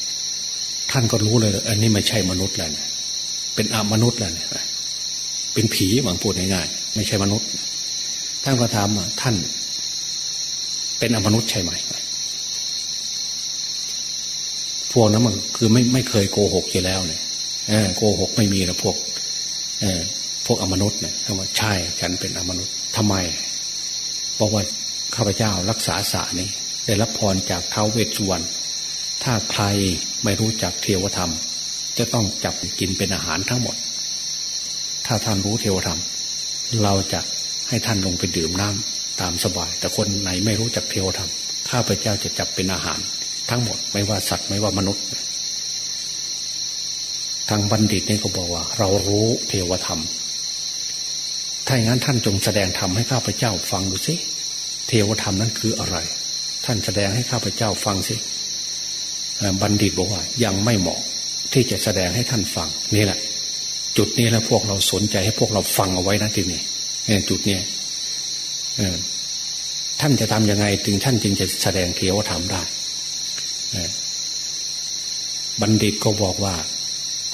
ท่านก็รู้เลยอันนี้ไม่ใช่มนุษย์แล้วเนี่ยเป็นอมนุษย์แล้วเนี่ยเป็นผีหวังพูดง่ายๆ ไม่ใช่มนุษย์ ท่านก็ถามว่าท่าน เป็นอมนุษย์ใช่ไหมพวกนั้นมันคือไม่ไม่เคยโกหกอยู่แล้วเนี่ยโกหกไม่มีแล้วพวกพวกอมนุษย์เนี่ยคำว่าใช่ฉันเป็นอมนุษย์ทำไมบอกว่าข้าพเจ้ารักษาสานี้ ได้รับพรจากเท้าเวสสุวรรณถ้าใครไม่รู้จักเทวธรรม จะต้องจับกินเป็นอาหารทั้งหมด ถ้าท่านรู้เทวธรรม เราจะให้ท่านลงไปดื่มน้ำตามสบาย แต่คนไหนไม่รู้จักเทวธรรมข้าพเจ้าจะจับเป็นอาหาร ทั้งหมดไม่ว่าสัตว์ไม่ว่ามนุษย์ ทางบัณฑิตนี่ก็บอกว่า เรารู้เทวธรรม ถ้าอย่างนั้นท่านจงแสดงธรรมให้ข้าพเจ้าฟังดูสิเทวธรรมนั้นคืออะไร ท่านแสดงให้ข้าพเจ้าฟังสิบัณฑิตบอกว่า ยังไม่เหมาะที่จะแสดงให้ท่านฟังนี่แหละ จุดนี้แล้วพวกเราสนใจให้พวกเราฟังเอาไว้นะทีนี้จุดนี้ท่านจะทำยังไงถึงท่านจึงจะแสดงเทวธรรมได้บัณฑิตก็บอกว่า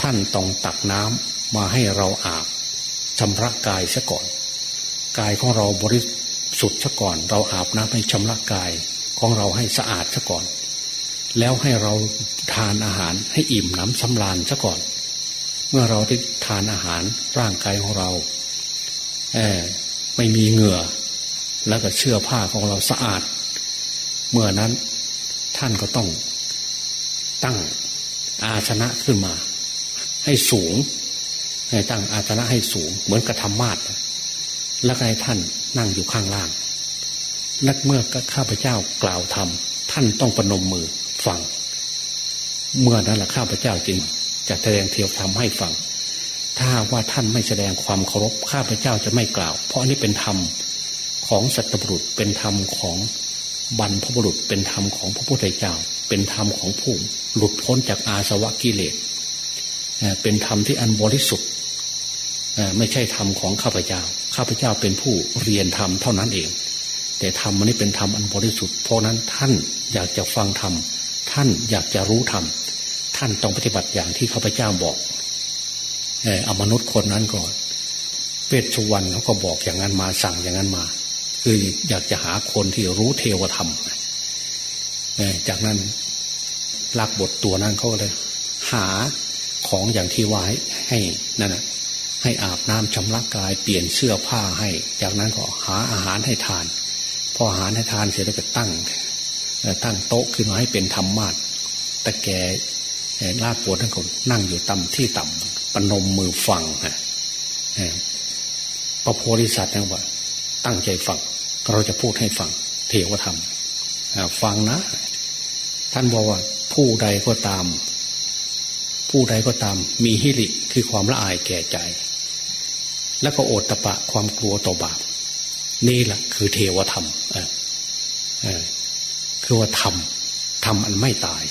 ท่านต้องตักน้ำมาให้เราอาบชำระกายซะก่อน กายของเราบริสุทธิ์ซะก่อน เราอาบน้ำให้ชำระกายของเราให้สะอาดซะก่อน แล้วให้เราทานอาหารให้อิ่มน้ำสำราญซะก่อน เมื่อเราได้ ทานอาหารร่างกายของเราเอไม่มีเหงื่อ แล้วก็เสื้อผ้าของเราสะอาด เมื่อนั้นท่านก็ต้องตั้งอาชนะขึ้นมา ให้สูง ให้ตั้งอาสนะให้สูง เหมือนกระทำมาดแล้วให้ท่านนั่งอยู่ข้างล่างนักเมื่อข้าพเจ้ากล่าวทำท่านต้องประนมมือฟัง เมื่อนั้นแหละข้าพเจ้าจึงจะแสดงเทียวทำให้ฟัง ถ้าว่าท่านไม่แสดงความเคารพข้าพเจ้าจะไม่กล่าว เพราะอันนี้เป็นธรรมของสัตบุรุษเป็นธรรมของบรรพบุรุษเป็นธรรมของพระพุทธเจ้า เป็นธรรมของผู้หลุดพ้นจากอาสวะกิเลสเป็นธรรมที่อันบริสุทธิ์ไม่ใช่ธรรมของข้าพเจ้า ข้าพเจ้าเป็นผู้เรียนธรรมเท่านั้นเอง แต่ธรรมอันนี้เป็นธรรมอันบริสุทธิ์เพราะนั้นท่านอยากจะฟังธรรมท่านอยากจะรู้ธรรมท่านต้องปฏิบัติอย่างที่ข้าพเจ้าบอก เออมนุษย์คนนั้นก่อนเวชสุวรรณเขาก็บอกอย่างนั้นมาสั่งอย่างนั้นมา คืออยากจะหาคนที่รู้เทวธรรมจากนั้นลักบทตัวนั้นเขาเลย หาของอย่างที่ว่ายให้นั่นนะให้อาบน้ำชำระกายเปลี่ยนเสื้อผ้าให้ จากนั้นก็หาอาหารให้ทาน พออาหารให้ทานเสร็จแล้วก็ตั้งตั้งโต๊ะขึ้นมาให้เป็นธรรมาทแต่แกลาดปวดทั้งคนนั่งอยู่ต่ำที่ต่ำ ปนมมือฟังฮะพระโพธิสัตว์นั่นว่า ตั้งใจฟัง เราจะพูดให้ฟัง เทวธรรมฟังนะ ท่านบอกว่า ผู้ใดก็ตาม ผู้ใดก็ตาม มีฮิริคือความละอายแก่ใจ แล้วก็โอตตะปะความกลัวต่อบาป นี่แหละคือเทวธรรมคือว่าธรรมธรรมอันไม่ตาย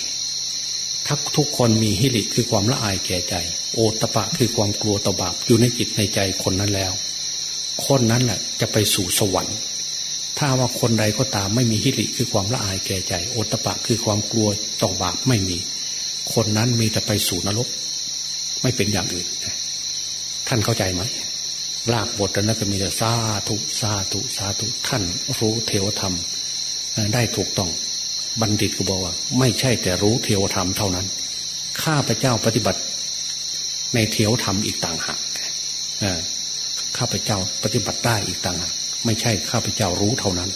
ถ้าทุกคนมีฮิริคือความละอายแก่ใจ โอตปะคือความกลัวต่อบาปอยู่ในจิตในใจคนนั้นแล้ว คนนั้นแหละจะไปสู่สวรรค์ถ้าว่าคนใดก็ตามไม่มีฮิริคือความละอายแก่ใจ โอตปะคือความกลัวต่อบาปไม่มี คนนั้นมีแต่ไปสู่นรก ไม่เป็นอย่างอื่น ท่านเข้าใจไหมลากบทนั้นก็มีแต่ซาทุซาทุซาทุท่านรู้เทวธรรม ได้ถูกต้อง บัณฑิตก็บอกว่า ไม่ใช่แต่รู้เทวธรรมเท่านั้น ข้าพเจ้าปฏิบัติ ในเทวธรรมอีกต่างหากข้าพเจ้าปฏิบัติได้อีกต่างหากไม่ใช่ข้าพเจ้ารู้เท่านั้น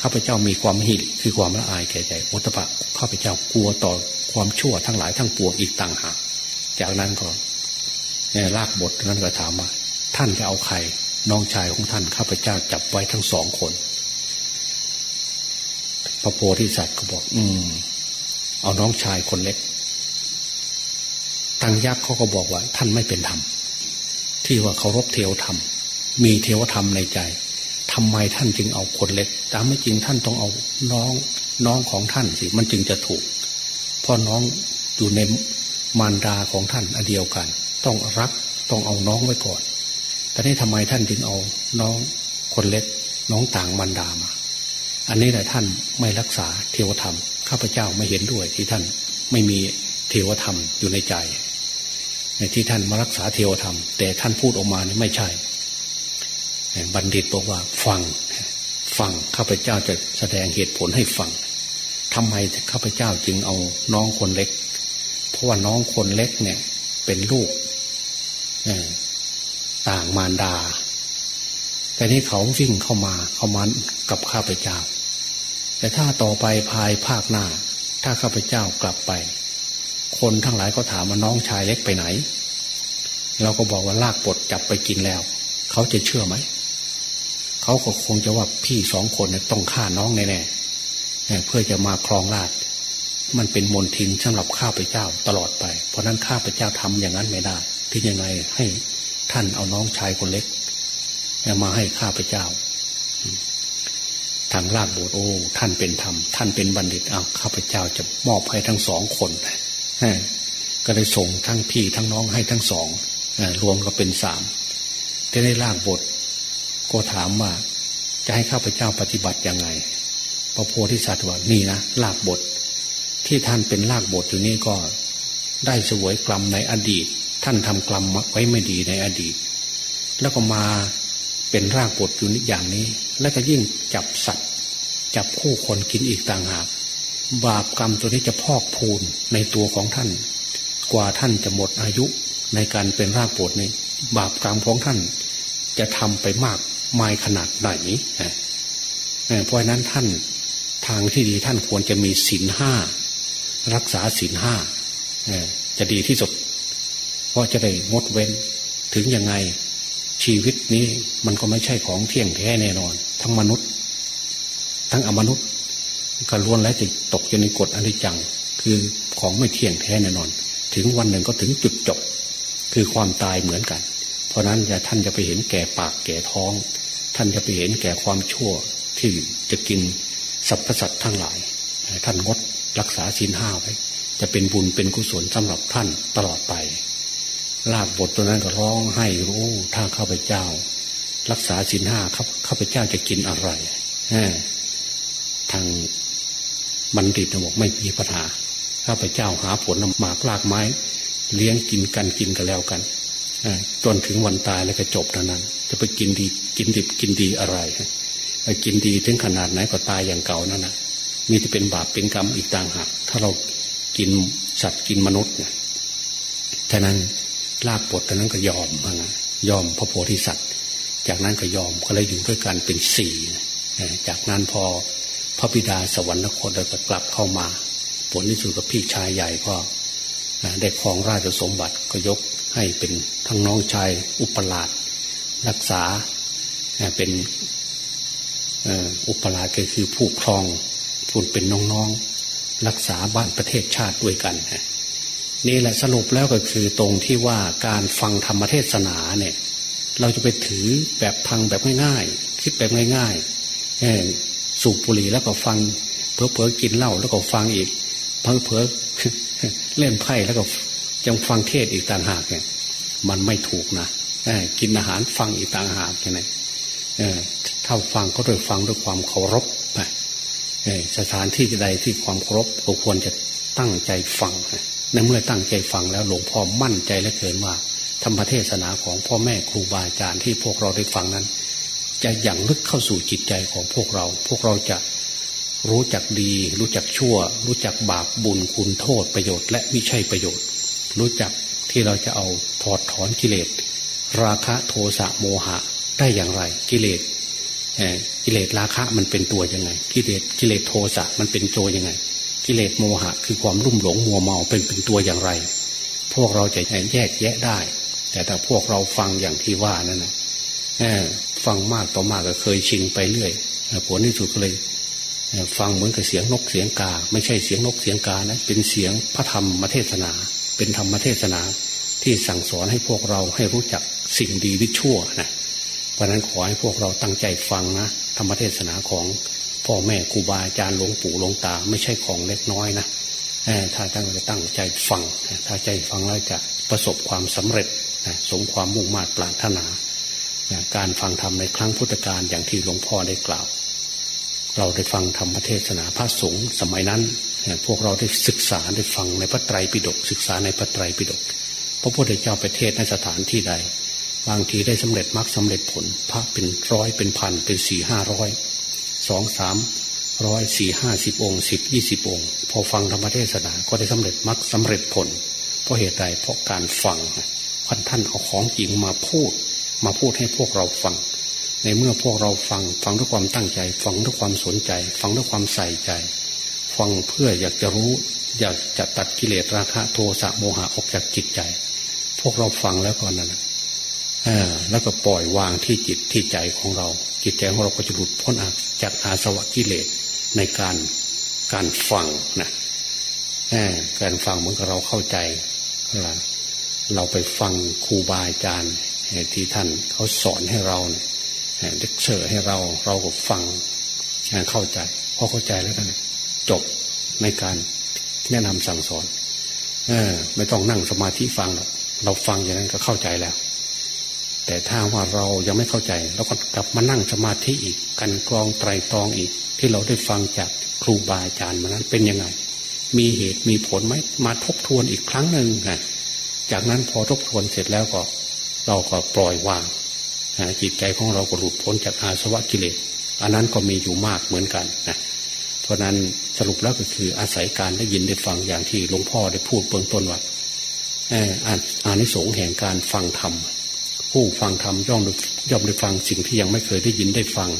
ข้าพเจ้ามีความหิคือความละอายแก่ใจอุตปะข้าพเจ้ากลัวต่อความชั่วทั้งหลายทั้งปวงอีกต่างหากจากนั้นก็ลากบทนั้นก็ถามว่าท่านจะเอาใครน้องชายของท่านข้าพเจ้าจับไว้ทั้งสองคน พระโพธิสัตว์ก็บอก อืม เอาน้องชายคนเล็กทางยักษ์เขาก็บอกว่า ท่านไม่เป็นธรรมที่ว่าเคารพเทวธรรม มีเทวธรรมในใจทำไมท่านจึงเอาคนเล็ก ตามไม่จริงท่านต้องเอาน้องน้องของท่านสิ มันจึงจะถูกพ่อน้องอยู่ในมารดาของท่านอันเดียวกัน ต้องรักต้องเอาน้องไว้ก่อน แต่นี่ทำไมท่านจึงเอาน้องคนเล็ก น้องต่างมันดามา อันนี้แหละท่านไม่รักษาเทวธรรม ข้าพเจ้าไม่เห็นด้วยที่ท่านไม่มีเทวธรรมอยู่ในใจที่ท่านมารักษาเทวธรรม แต่ท่านพูดออกมานี่ไม่ใช่ บัณฑิตบอกว่า ฟัง ฟังข้าพเจ้าจะแสดงเหตุผลให้ฟังทำไมข้าพเจ้าจึงเอาน้องคนเล็ก เพราะว่าน้องคนเล็กเนี่ย เป็นลูกต่างมารดาแต่นี้เขาวิ่งเข้ามาเข้ามากับข้าพเจ้า แต่ถ้าต่อไปภายภาคหน้า ถ้าข้าพเจ้ากลับไป คนทั้งหลายก็ถามว่าน้องชายเล็กไปไหน เราก็บอกว่าลากปดจับไปกินแล้ว เขาจะเชื่อไหม เขาก็คงจะว่าพี่สองคนเนี่ยต้องฆ่าน้องแน่ๆเพื่อจะมาครองราชมันเป็นมนทินสำหรับข้าพเจ้าตลอดไป เพราะนั้นข้าพเจ้าทำอย่างนั้นไม่ได้ที่ยังไงให้ท่านเอาน้องชายคนเล็กมาให้ข้าพเจ้า ทางราชบุตรโอ้ท่านเป็นธรรมท่านเป็นบัณฑิตเอาข้าพเจ้าจะมอบให้ทั้งสองคนก็เลยส่งทั้งพี่ทั้งน้องให้ทั้งสองรวมก็เป็นสามที่ได้ร่างบท ก็ถามว่า จะให้ข้าพเจ้าปฏิบัติยังไง พระโพธิสัตว์ว่านี่นะลากบท ที่ท่านเป็นลากบทอยู่นี่ก็ ได้สวยกรรมในอดีต ท่านทำกรรมไว้ไม่ดีในอดีต แล้วก็มา เป็นรากบทอยู่นิอย่างนี้ แล้วก็ยิ่งจับสัตว์ จับคู่คนกินอีกต่างหากบาปกรรมตัวนี้จะพอกพูนในตัวของท่าน กว่าท่านจะหมดอายุในการเป็นรากบทนี้ บาปกรรมของท่านจะทำไปมากมายขนาดไหนเพราะนั้นท่านทางที่ดีท่านควรจะมีศีลห้ารักษาศีลห้าจะดีที่สุด เพราะจะได้งดเว้นถึงยังไง ชีวิตนี้มันก็ไม่ใช่ของเที่ยงแท้แน่นอน ทั้งมนุษย์ ทั้งอมนุษย์ก็ล้วนแล้วจะตกอยู่ในกฎอนิจจัง คือของไม่เที่ยงแท้แน่นอน ถึงวันหนึ่งก็ถึงจุดจบ คือความตายเหมือนกัน เพราะนั้นอย่าท่านจะไปเห็นแก่ปากแก่ท้อง ท่านจะไปเห็นแก่ความชั่วที่จะกินสรรพสัตว์ทั้งหลาย ท่านงดรักษาศีลห้าไว้จะเป็นบุญเป็นกุศลสำหรับท่านตลอดไป ลากบทตัวนั้นก็ร้องให้รู้ถ้าข้าพเจ้า รักษาศีลห้าข้าพเจ้าจะกินอะไรทางบัณฑิตบอกไม่มีปัญหาข้าพเจ้าหาผลหมากลากไม้ เลี้ยงกินกันกินกันแล้วกันจนถึงวันตายแล้วก็จบเท่านั้น จะไปกินดีกินดิบกินดีอะไรไปกินดีถึงขนาดไหนก็ตายอย่างเก่านั่นนะมีแต่เป็นบาปเป็นกรรมอีกต่างหากถ้าเรากินสัตว์กินมนุษย์เนี่ยฉะนั้น ลากบทตอนนั้นก็ยอมนะยอมพระโพธิสัตว์ จากนั้นก็ยอมก็เลยอยู่ด้วยกันเป็นสี่จากนั้นพอพระบิดาสวรรคตก็กลับเข้ามา ผลที่สุดกับพี่ชายใหญ่ก็ได้ครองราชสมบัติก็ยกให้เป็นทั้งน้องชายอุปราชรักษาเป็นอุปราชก็คือผู้ครองพูนเป็นน้องๆ รักษาบ้านประเทศชาติด้วยกัน นี่แหละสรุปแล้วก็คือตรงที่ว่าการฟังธรรมเทศนาเนี่ย เราจะไปถือแบบพังแบบง่ายๆคิดแบบง่ายๆสูบบุหรี่แล้วก็ฟังเพอเพอกินเหล้าแล้วก็ฟังอีกเพอเพอเล่นไพ่แล้วก็ยังฟังเทศอีกต่างหากเนี่ย มันไม่ถูกนะกินอาหารฟังอีกต่างหากยังไงถ้าฟังก็โดยฟังด้วยความเคารพสถานที่ใดที่ความเคารพเราควรจะตั้งใจฟัง ในเมื่อตั้งใจฟังแล้วหลวงพ่อมั่นใจและเกินว่า ธรรมเทศนาของพ่อแม่ครูบาอาจารย์ที่พวกเราได้ฟังนั้น จะอย่างลึกเข้าสู่จิตใจของพวกเรา พวกเราจะรู้จักดี รู้จักชั่ว รู้จักบาปบุญคุณโทษประโยชน์และไม่ใช่ประโยชน์ รู้จักที่เราจะเอาถอดถอนกิเลส ราคะโทสะโมหะได้อย่างไรกิเลสกิเลสราคะมันเป็นตัวยังไง กิเลสกิเลสโทสะมันเป็นตัวยังไง กิเลสโมหะ คือความรุ่มหลงมัวเมาเป็นเป็นตัวอย่างไร พวกเราจะแยกแยะได้ แต่ถ้าพวกเราฟังอย่างที่ว่านั่นนะฟังมากต่อมากก็เคยชินไปเรื่อยผลที่สุดก็เลยฟังเหมือนกับเสียงนกเสียงกา ไม่ใช่เสียงนกเสียงกานะเป็นเสียงพระธรรมเทศนา เป็นธรรมเทศนา ที่สั่งสอนให้พวกเราให้รู้จักสิ่งดีวิชั่วนะเพราะนั้นขอให้พวกเราตั้งใจฟังนะธรรมเทศนาของ พ่อแม่ครูบาอาจารย์หลวงปู่หลวงตา ไม่ใช่ของเล็กน้อยนะถ้าตั้งตั้งใจฟัง ถ้าใจฟังแล้วจะประสบความสำเร็จสมความมุ่งมา่ปรารถนา การฟังธรรมในครั้งพุทธกาลอย่างที่หลวงพ่อได้กล่าว เราได้ฟังธรรมเทศนาพระสงฆ์สมัยนั้น พวกเราได้ศึกษาได้ฟังในพระไตรปิฎกศึกษาในพระไตรปิฎกพระพุทธเจ้าไปเทศในสถานที่ใด บางทีได้สำเร็จมรรคสาเร็จผล พระเป็นร้อยเป็นพันเป็นสี่ห้าร้อย สองสามร้อยสี่ห้าสิบองค์สิบยี่สิบองค์ พอฟังธรรมเทศนาก็ได้สำเร็จมรรคสาเร็จผล เพราะเหตุใดเพราะการฟังพันท่านเอาของจริงมาพูด มาพูดให้พวกเราฟัง ในเมื่อพวกเราฟัง ฟังด้วยความตั้งใจ ฟังด้วยความสนใจ ฟังด้วยความใส่ใจ ฟังเพื่ออยากจะรู้ อยากจะตัดกิเลสราคะโทสะโมหะออกจากจิตใจ พวกเราฟังแล้วก่อนนั้น แล้วก็ปล่อยวางที่จิตที่ใจของเรา จิตใจของเราก็จะหลุดพ้นจากอาสวะกิเลสในการการฟังนะการฟังเหมือนกับเราเข้าใจเราไปฟังครูบาอาจารย์ที่ท่านเขาสอนให้เราเนี่ยเด็กเชื่อให้เราเราก็ฟังเข้าใจพอเข้าใจแล้วกันจบในการแนะนำสั่งสอน เออ ไม่ต้องนั่งสมาธิฟังหรอกเราฟังอย่างนั้นก็เข้าใจแล้ว แต่ถ้าว่าเรายังไม่เข้าใจเราก็กลับมานั่งสมาธิอีก กันกรองไตรตรองอีก ที่เราได้ฟังจากครูบาอาจารย์มานั้นเป็นยังไง มีเหตุมีผลไหมมาทบทวนอีกครั้งหนึ่งไงจากนั้นพอทบทวนเสร็จแล้วก็ เราก็ปล่อยวางจิตใจของเราก็หลุดพ้นจากอาสวะกิเลสอันนั้นก็มีอยู่มากเหมือนกันนะเพราะนั้นสรุปแล้วก็คืออาศัยการได้ยินได้ฟังอย่างที่หลวงพ่อได้พูดเบื้องต้นว่าอานิสงส์แห่งการฟังธรรม ผู้ฟังธรรมย่อมย่อมได้ฟังสิ่งที่ยังไม่เคยได้ยินได้ฟัง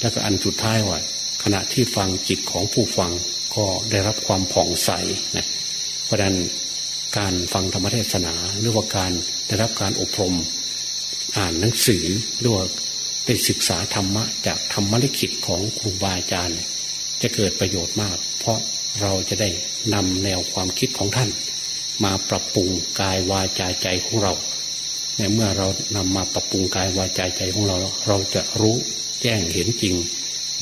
แล้วก็อันสุดท้ายว่าขณะที่ฟังจิตของผู้ฟังก็ได้รับความผ่องใสนะเพราะนั้นการฟังธรรมเทศนาหรือว่าการได้รับการอบรม อ่านหนังสือหรือว่าได้ศึกษาธรรมะจากธรรมลิขิตของครูบาอาจารย์ จะเกิดประโยชน์มาก เพราะเราจะได้นำแนวความคิดของท่าน มาปรับปรุงกายวาจาใจของเรา ในเมื่อเรานำมาปรับปรุงกายวาจาใจของเรา เราจะรู้แจ้งเห็นจริง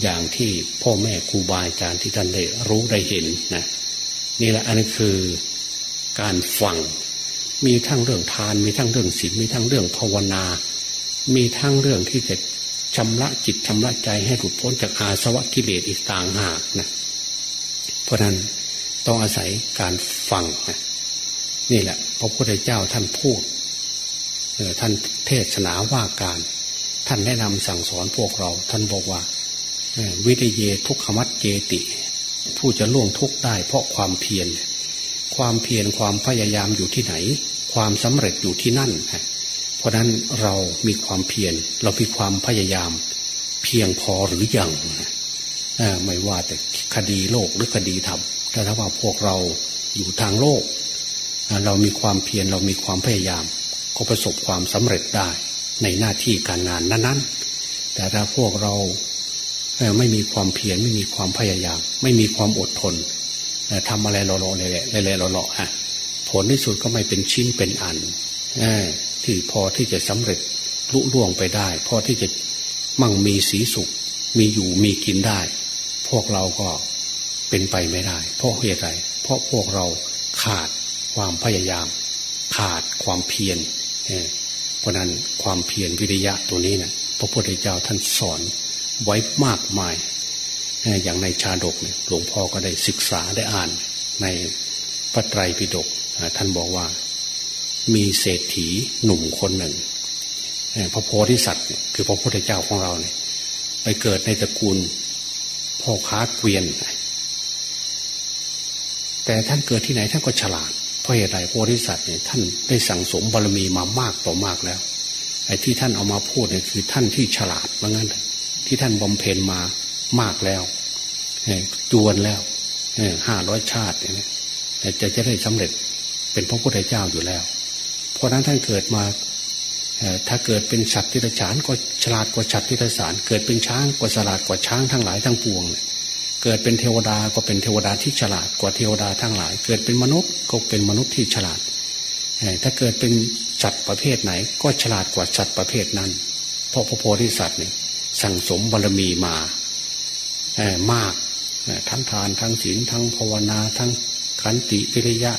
อย่างที่พ่อแม่ครูบาอาจารย์ที่ท่านได้รู้ได้เห็นนะนี่แหละอันนี้คือการฟังมีทั้งเรื่องทาน มีทั้งเรื่องศีลมีทั้งเรื่องภาวนา มีทั้งเรื่องที่จะชำระจิตชำระใจให้หลุดพ้นจากอาสวะกิเลสอีกต่างหากนะเพราะนั้นต้องอาศัยการฟังนะนี่แหละพระพุทธเจ้าท่านพูด ท่านเทศนาว่าการ ท่านแนะนำสั่งสอนพวกเรา ท่านบอกว่าวิทยเยทุกขมัดเจติ ผู้จะล่วงทุกได้เพราะความเพียร ความเพียรความพยายามอยู่ที่ไหน ความสำเร็จอยู่ที่นั่น เพราะนั้นเรามีความเพียรเรามีความพยายาม เพียงพอหรือยังไม่ว่าแต่คดีโลกหรือคดีธรรมแต่ถ้าว่าพวกเราอยู่ทางโลก เรามีความเพียรเรามีความพยายาม ก็ประสบความสำเร็จได้ในหน้าที่การงานนั้นๆ แต่ถ้าพวกเราไม่มีความเพียรไม่มีความพยายาม ไม่มีความอดทนทำอะไรหล่อๆเลยแหละเลยหล่อๆฮะผลที่สุดก็ไม่เป็นชิ้นเป็นอันที่พอที่จะสำเร็จลุล่วงไปได้ พอที่จะมั่งมีสีสุข มีอยู่มีกินได้ พวกเราก็เป็นไปไม่ได้ เพราะเหตุไรเพราะพวกเราขาดความพยายาม ขาดความเพียร เพราะนั้นความเพียรวิริยะตัวนี้นะพระพุทธเจ้าท่านสอนไว้มากมาย อย่างในชาดกเนี่ยหลวงพ่อก็ได้ศึกษาได้อ่านในพระไตรปิฎกท่านบอกว่ามีเศรษฐีหนุ่มคนหนึ่งพระโพธิสัตว์คือพระพุทธเจ้าของเราเนี่ยไปเกิดในตระกูลพ่อค้าเกวียน แต่ท่านเกิดที่ไหนท่านก็ฉลาด เพราะเหตุไรพระโพธิสัตว์เนี่ยท่านได้สั่งสมบารมีมามากต่อมากแล้วไอ้ที่ท่านเอามาพูดเนี่ยคือท่านที่ฉลาดเหมือนกันที่ท่านบำเพ็ญมามากแล้วจวนแล้วห้าร้อยชาติเนี่ยแต่จะจะได้สำเร็จเป็นพระพุทธเจ้าอยู่แล้ว เพราะนั้นท่านเกิดมาถ้าเกิดเป็นสัตว์ที่ระฉานก็ฉลาดกว่าสัตว์ที่ระสารเกิดเป็นช้างก็ฉลาดกว่าช้างทั้งหลายทั้งปวงเเกิดเป็นเทวดาก็เป็นเทวดาที่ฉลาดกว่าเทวดาทั้งหลาย เกิดเป็นมนุษย์ก็เป็นมนุษย์ที่ฉลาด ถ้าเกิดเป็นสัตว์ประเภทไหน ก็ฉลาดกว่าสัตว์ประเภทนั้น เพราะพระโพธิสัตว์นี่สั่งสมบารมีมามากทั้งทานทั้งศีลทั้งภาวนาทั้งขันติวิริยะ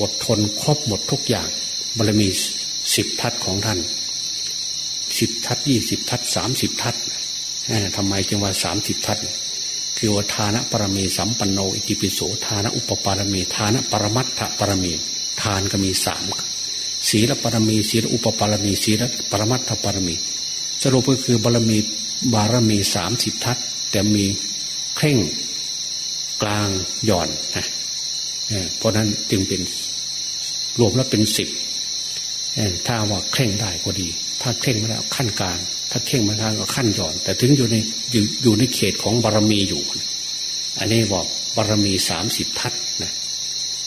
อดทนครบหมดทุกอย่างบารมีสิบทัศของท่านสิบทัศยี่สิบทัศสามสิบทัศทำไมจึงว่าสามสิบทัศ คือว่าทานะปรมีสัมปันโนอิติปิโสทานะอุปปารมีทานะปรมัตถปรมีทานก็มีสามศีลปรมีศีลอุปปารมีศีลปรมัตถปรมี สรุปก็คือบารมีบารมีสามสิบทัศแต่มีเคร่งกลางหย่อนนะเพราะนั้นจึงเป็นรวมแล้วเป็นสิบถ้าว่าเคร่งได้ก็ดี ถ้าเคร่งไม่ได้ขั้นกลาง ถ้าเคร่งม่ได้ก็ขั้นหย่อน แต่ถึงอยู่ในอยู่อยู่ในเขตของบารมีอยู่ อันนี้บอกบารมีสามสิบทัศนะ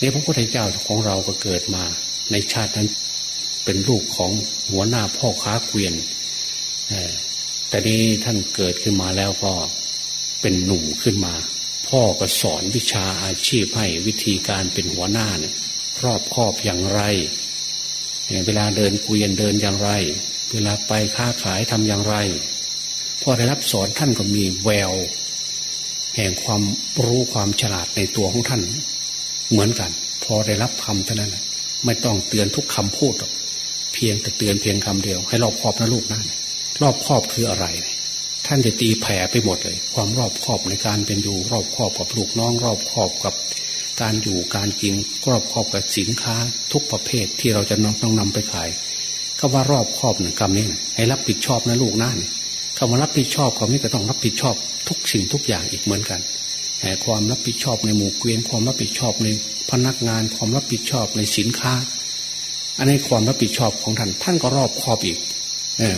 นี่พระพุทธเจ้าของเราก็เกิดมาในชาตินั้น เป็นลูกของหัวหน้าพ่อค้าเกวียนแต่นี้ท่านเกิดขึ้นมาแล้วก็เป็นหนุ่มขึ้นมา พ่อก็สอนวิชาอาชีพให้วิธีการเป็นหัวหน้าเนี่ยรอบครอบอย่างไร เวลาเดินเกวียนเดินอย่างไร เวลาไปค้าขายทำอย่างไรพอได้รับสอนท่านก็มีแวว แห่งความรู้ความฉลาดในตัวของท่าน เหมือนกัน พอได้รับคำเท่านั้นไม่ต้องเตือนทุกคำพูดหรอกเพียงแต่เตือนเพียงคำเดียว ให้รอบครอบนะลูกนะรอบครอบคืออะไร ท่านจะตีแผ่ไปหมดเลย ความรอบครอบในการเป็นอยู่ รอบครอบกับลูกน้อง รอบครอบกับการอยู่การกินรอบครอบกับสินค้า ทุกประเภทที่เราจะต้องนำไปขาย ก็ว่ารอบครอบเนี่ยคำนี้ให้รับผิดชอบนะลูกนะเนี่ยคำว่ารับผิดชอบคำนี้ก็ต้องรับผิดชอบทุกสิ่งทุกอย่างอีกเหมือนกันแต่ความรับผิดชอบในหมู่เกวียนความรับผิดชอบในพนักงานความรับผิดชอบในสินค้า อันนี้ความรับผิดชอบของท่าน ท่านก็รอบครอบอีกเออ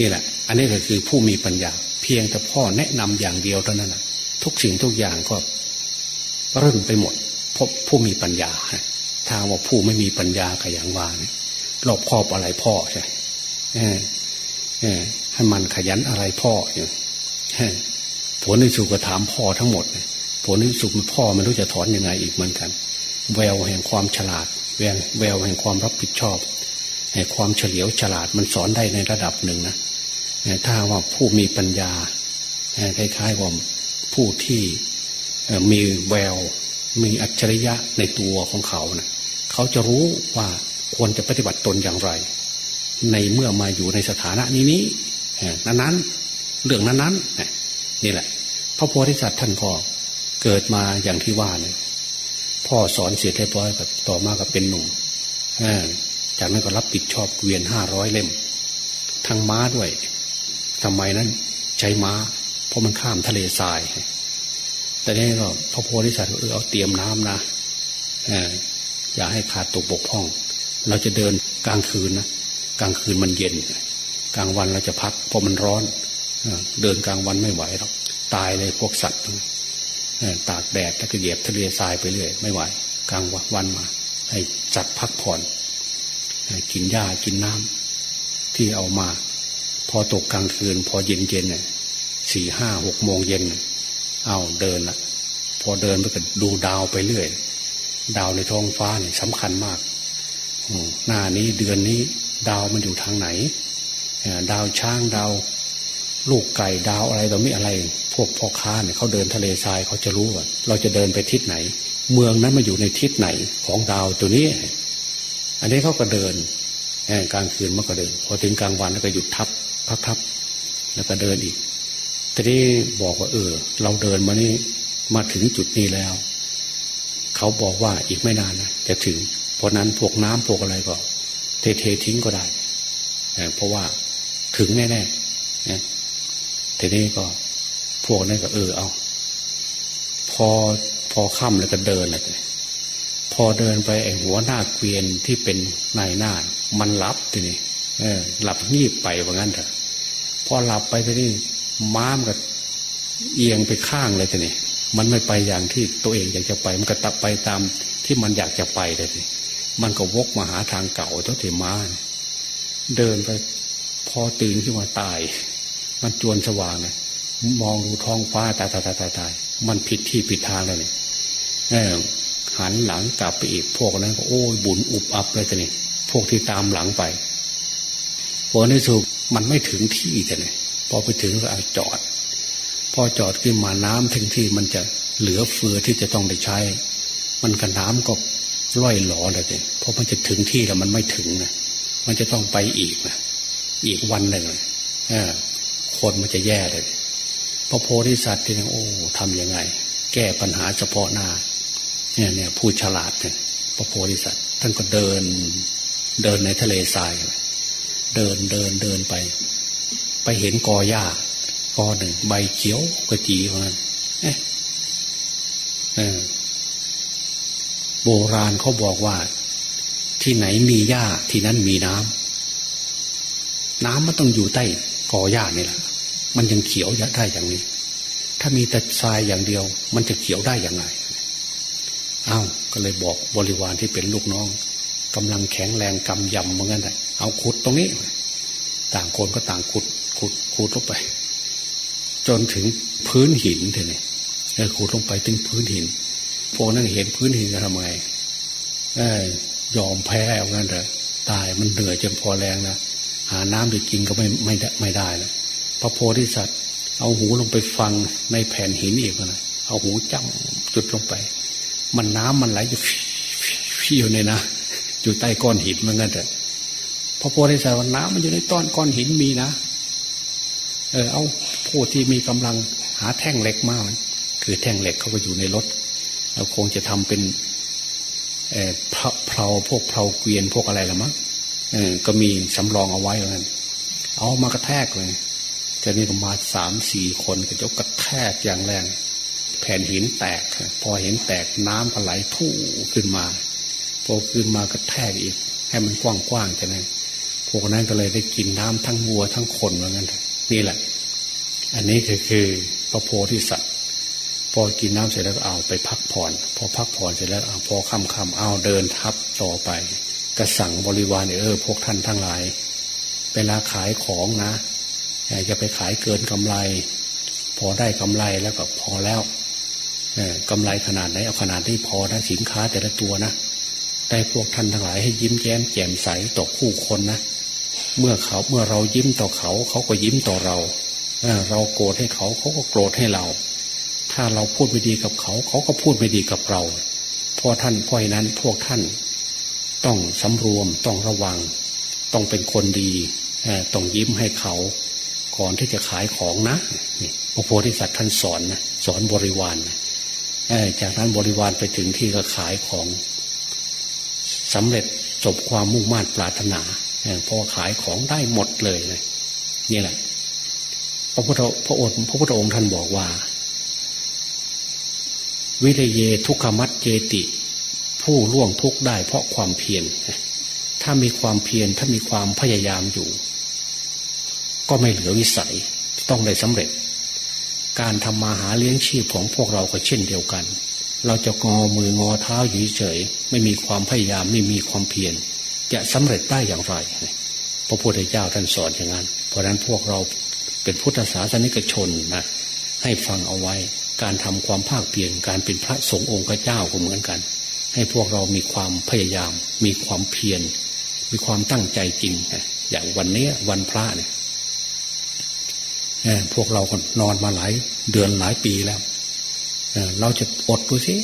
นี่แหละ อันนี้ก็คือผู้มีปัญญา เพียงแต่พ่อแนะนำอย่างเดียวเท่านั้นนะทุกสิ่งทุกอย่างก็เริ่มไปหมดพบผู้มีปัญญาถ้าว่าผู้ไม่มีปัญญาก็อย่างว่านี่ รอบครอบอะไรพ่อใช่ให้มันขยันอะไรพ่ออยู่ผลในสุก็ถามพ่อทั้งหมด ผลในสุขพ่อไม่รู้จะถอนยังไงอีกเหมือนกัน แววแห่งความฉลาด แววแววแห่งความรับผิดชอบแห่งความเฉลียวฉลาดมันสอนได้ในระดับหนึ่งนะถ้าว่าผู้มีปัญญาคล้ายๆว่าผู้ที่มีแววมีอัจฉริยะในตัวของเขานะเขาจะรู้ว่า ควรจะปฏิบัติตนอย่างไร ในเมื่อมาอยู่ในสถานะนี้นี้นั้นๆเรื่องนั้นๆนี่แหละ พระโพธิสัตว์ท่านก็เกิดมาอย่างที่ว่าเนี่ยพ่อสอนเสร็จเรียบร้อยกับต่อมากับเป็นหนุ่มจากนั้นก็รับผิดชอบเวียนห้าร้อยเล่ม ทั้งม้าด้วยทำไมนั้นใช้ม้า เพราะมันข้ามทะเลทราย แต่นี่ก็พระโพธิสัตว์เออเอาเตรียมน้ำนะอย่าให้ขาดตกบกพร่อง เราจะเดินกลางคืนนะกลางคืนมันเย็น กลางวันเราจะพักเพราะมันร้อนเดินกลางวันไม่ไหวหรอกตายเลยพวกสัตว์ตากแดดแล้วก็เหยียบทะเลทรายไปเรื่อยไม่ไหว กลางวันมา ให้จัดพักผ่อนกินหญ้ากินน้ำที่เอามา พอตกกลางคืน พอเย็นเย็นเนี่ยสี่ห้าหกโมงเย็นเอาเดินละพอเดินไปก็ดูดาวไปเรื่อย ดาวในท้องฟ้าเนี่ยสำคัญมาก หน้านี้เดือนนี้ ดาวมันอยู่ทางไหนดาวช้างดาว ลูกไก่ดาวอะไรต่อมีอะไร พวกพ่อค้าเนี่ยเขาเดินทะเลทรายเขาจะรู้ว่าเราจะเดินไปทิศไหน เมืองนั้นมาอยู่ในทิศไหนของดาวตัวนี้ อันนี้เขาก็เดินกลางคืนมันก็เดิน พอถึงกลางวันแล้วก็หยุดทับพักทับ แล้วก็เดินอีกทีนี้บอกว่า เออ เราเดินมานี่มาถึงจุดนี้แล้ว เขาบอกว่าอีกไม่นานนะจะถึง ราะนั้นพวกน้ำพวกอะไรก็เทเททิ้งก็ได้เพราะว่าถึงแน่ๆทีนี้ก็พวกนั้นก็เออเอา พอพอค่ำแล้วก็เดินเลยพอเดินไปไอ้หัวหน้าเกวียนที่เป็นนายหน้า มันหลับทีนี้เออ หลับงีบไปว่างั้นเถอะพอหลับไปทีนี้ม้ามก็เอียงไปข้างเลยทีนี้มันไม่ไปอย่างที่ตัวเองอยากจะไป มันก็ตับไปตามที่มันอยากจะไปเลยที มันก็วกมาหาทางเก่าเจ้าเถม้าเดินไปพอตื่นขึ้นมาตาย มันจวนสว่างเลยมองดูท้องฟ้าตายตายตายตายมันผิดที่ผิดทางเลยเนี่ยหันหลังกลับไปอีกพวกนั้นก็โอ้ยบุญอุบอับเลยแต่นี่พวกที่ตามหลังไปพอในสุดมันไม่ถึงที่แต่เนี่ยพอไปถึงก็เอาจอด พอจอดขึ้นมาน้ำถึงที่มันจะเหลือเฟือที่จะต้องได้ใช้ มันกับน้ำก็ ร่อยหลอเลยเนี่ยพอมันจะถึงที่แล้วมันไม่ถึงนะมันจะต้องไปอีกนะอีกวันหนึ่งคนมันจะแย่เลยพระโพธิสัตว์ที่นี่โอ้ทำยังไง แก้ปัญหาเฉพาะหน้า เนี่ยเนี่ยผู้ฉลาดเนี่ยพระโพธิสัตว์ท่านก็เดิน เดินในทะเลทรายเดินเดินเดินไป ไปเห็นกอหญ้ากอหนึ่งใบเขียวกระจีมันเอ๊ะ โบราณเขาบอกว่า ที่ไหนมีหญ้าที่นั้นมีน้ำน้ำมันต้องอยู่ใต้กอหญ้านี่แหละมันยังเขียวได้อย่างนี้ ถ้ามีแต่ทรายอย่างเดียว มันจะเขียวได้อย่างไรอ้าวก็เลยบอกบริวารที่เป็นลูกน้องกำลังแข็งแรงกำยำเหมือนกันเลยเอาขุดตรงนี้ ต่างคนก็ต่างขุดขุดขุดลงไป จนถึงพื้นหินเท่านี้ขุดลงไปถึงพื้นหิน พวกนั้นเห็นพื้นหินทำไงเอยอมแพ้เอางั้นเลยตายมันเหนื่อยจนพอแรงนะหาน้ำไปกินก็ไม่ไม่ได้ไม่ได้แล้วพระโพธิสัตว์ เอาหูลงไปฟังในแผ่นหินอีกนะเอาหูจ้ำจุดลงไป มันน้ำมันไหลอยู่พี่อยู่ในนะอยู่ใต้ก้อนหินเหมือนกันแต่พระโพธิสัตว์ว่าน้ำมันอยู่ในต้อนก้อนหินมีนะเออเอาผู้ที่มีกำลังหาแท่งเหล็กมาคือแท่งเหล็กเขาก็อยู่ในรถ เราคงจะทำเป็นเออเพลาพวกเพลาเกวียนพวกอะไรละมั้งเออก็มีสำรองเอาไว้เหมือนกันเอามากระแทกเลยจะนี่ก็มาสามสี่คนก็จะกระแทกอย่างแรง แผ่นหินแตก พอเห็นแตกน้ำก็ไหลทู่ขึ้นมา พอขึ้นมากระแทกอีก ให้มันกว้างๆจะนั้นพวกนั้นก็เลยได้กินน้ำทั้งวัวทั้งคนเหมือนกันนี่แหละ อันนี้คือคือพระโพธิสัตว์ พอกินน้ำเสร็จแล้วก็เอาไปพักผ่อน พอพักผ่อนเสร็จแล้วพอค่ำๆเอาเดินทับต่อไป กระสั่งบริวารเออพวกท่านทั้งหลายเวลาขายของนะจะไปขายเกินกำไร พอได้กำไรแล้วก็พอแล้วกำไรขนาดไหนเอาขนาดที่พอนะสินค้าแต่ละตัวนะได้พวกท่านทั้งหลายให้ยิ้มแย้มแจ่มใสต่อคู่คนนะเมื่อเขาเมื่อเรายิ้มต่อเขา เขาก็ยิ้มต่อเราเราโกรธให้เขาเขาก็โกรธให้เรา ถ้าเราพูดไม่ดีกับเขา เขาก็พูดไม่ดีกับเราเพราะท่านเพราะนั้นพวกท่าน ต้องสำรวมต้องระวัง ต้องเป็นคนดีต้องยิ้มให้เขา ก่อนที่จะขายของนะพระโพธิสัตว์ท่านสอนนะสอนบริวารนะจากนั้นบริวารไปถึงที่ก็ขายของสำเร็จจบความมุ่งมั่นปรารถนาพอขายของได้หมดเลยนี่แหละพระพุทธพระองค์พระพุทธองค์ท่านบอกว่า วิเลยทุกขมัดเจติ ผู้ล่วงทุกได้เพราะความเพียรถ้ามีความเพียรถ้ามีความพยายามอยู่ ก็ไม่เหลือวิสัยต้องได้สำเร็จ การทำมาหาเลี้ยงชีพของพวกเราก็เช่นเดียวกัน เราจะงอมืองอเท้าอยู่เฉยไม่มีความพยายามไม่มีความเพียรจะสำเร็จได้อย่างไรพระพุทธเจ้าท่านสอนอย่างนั้น เพราะนั้นพวกเราเป็นพุทธศาสนิกชนนะให้ฟังเอาไว้ การทำความภาคเปลี่ยนการเป็นพระสงฆ์องค์เจ้าก็เหมือนกัน ให้พวกเรามีความพยายาม มีความเพียรมีความตั้งใจจริงอย่างวันนี้วันพระเนี่ยพวกเราก็นอนมาหลายเดือนหลายปีแล้วเราจะอดดูสิ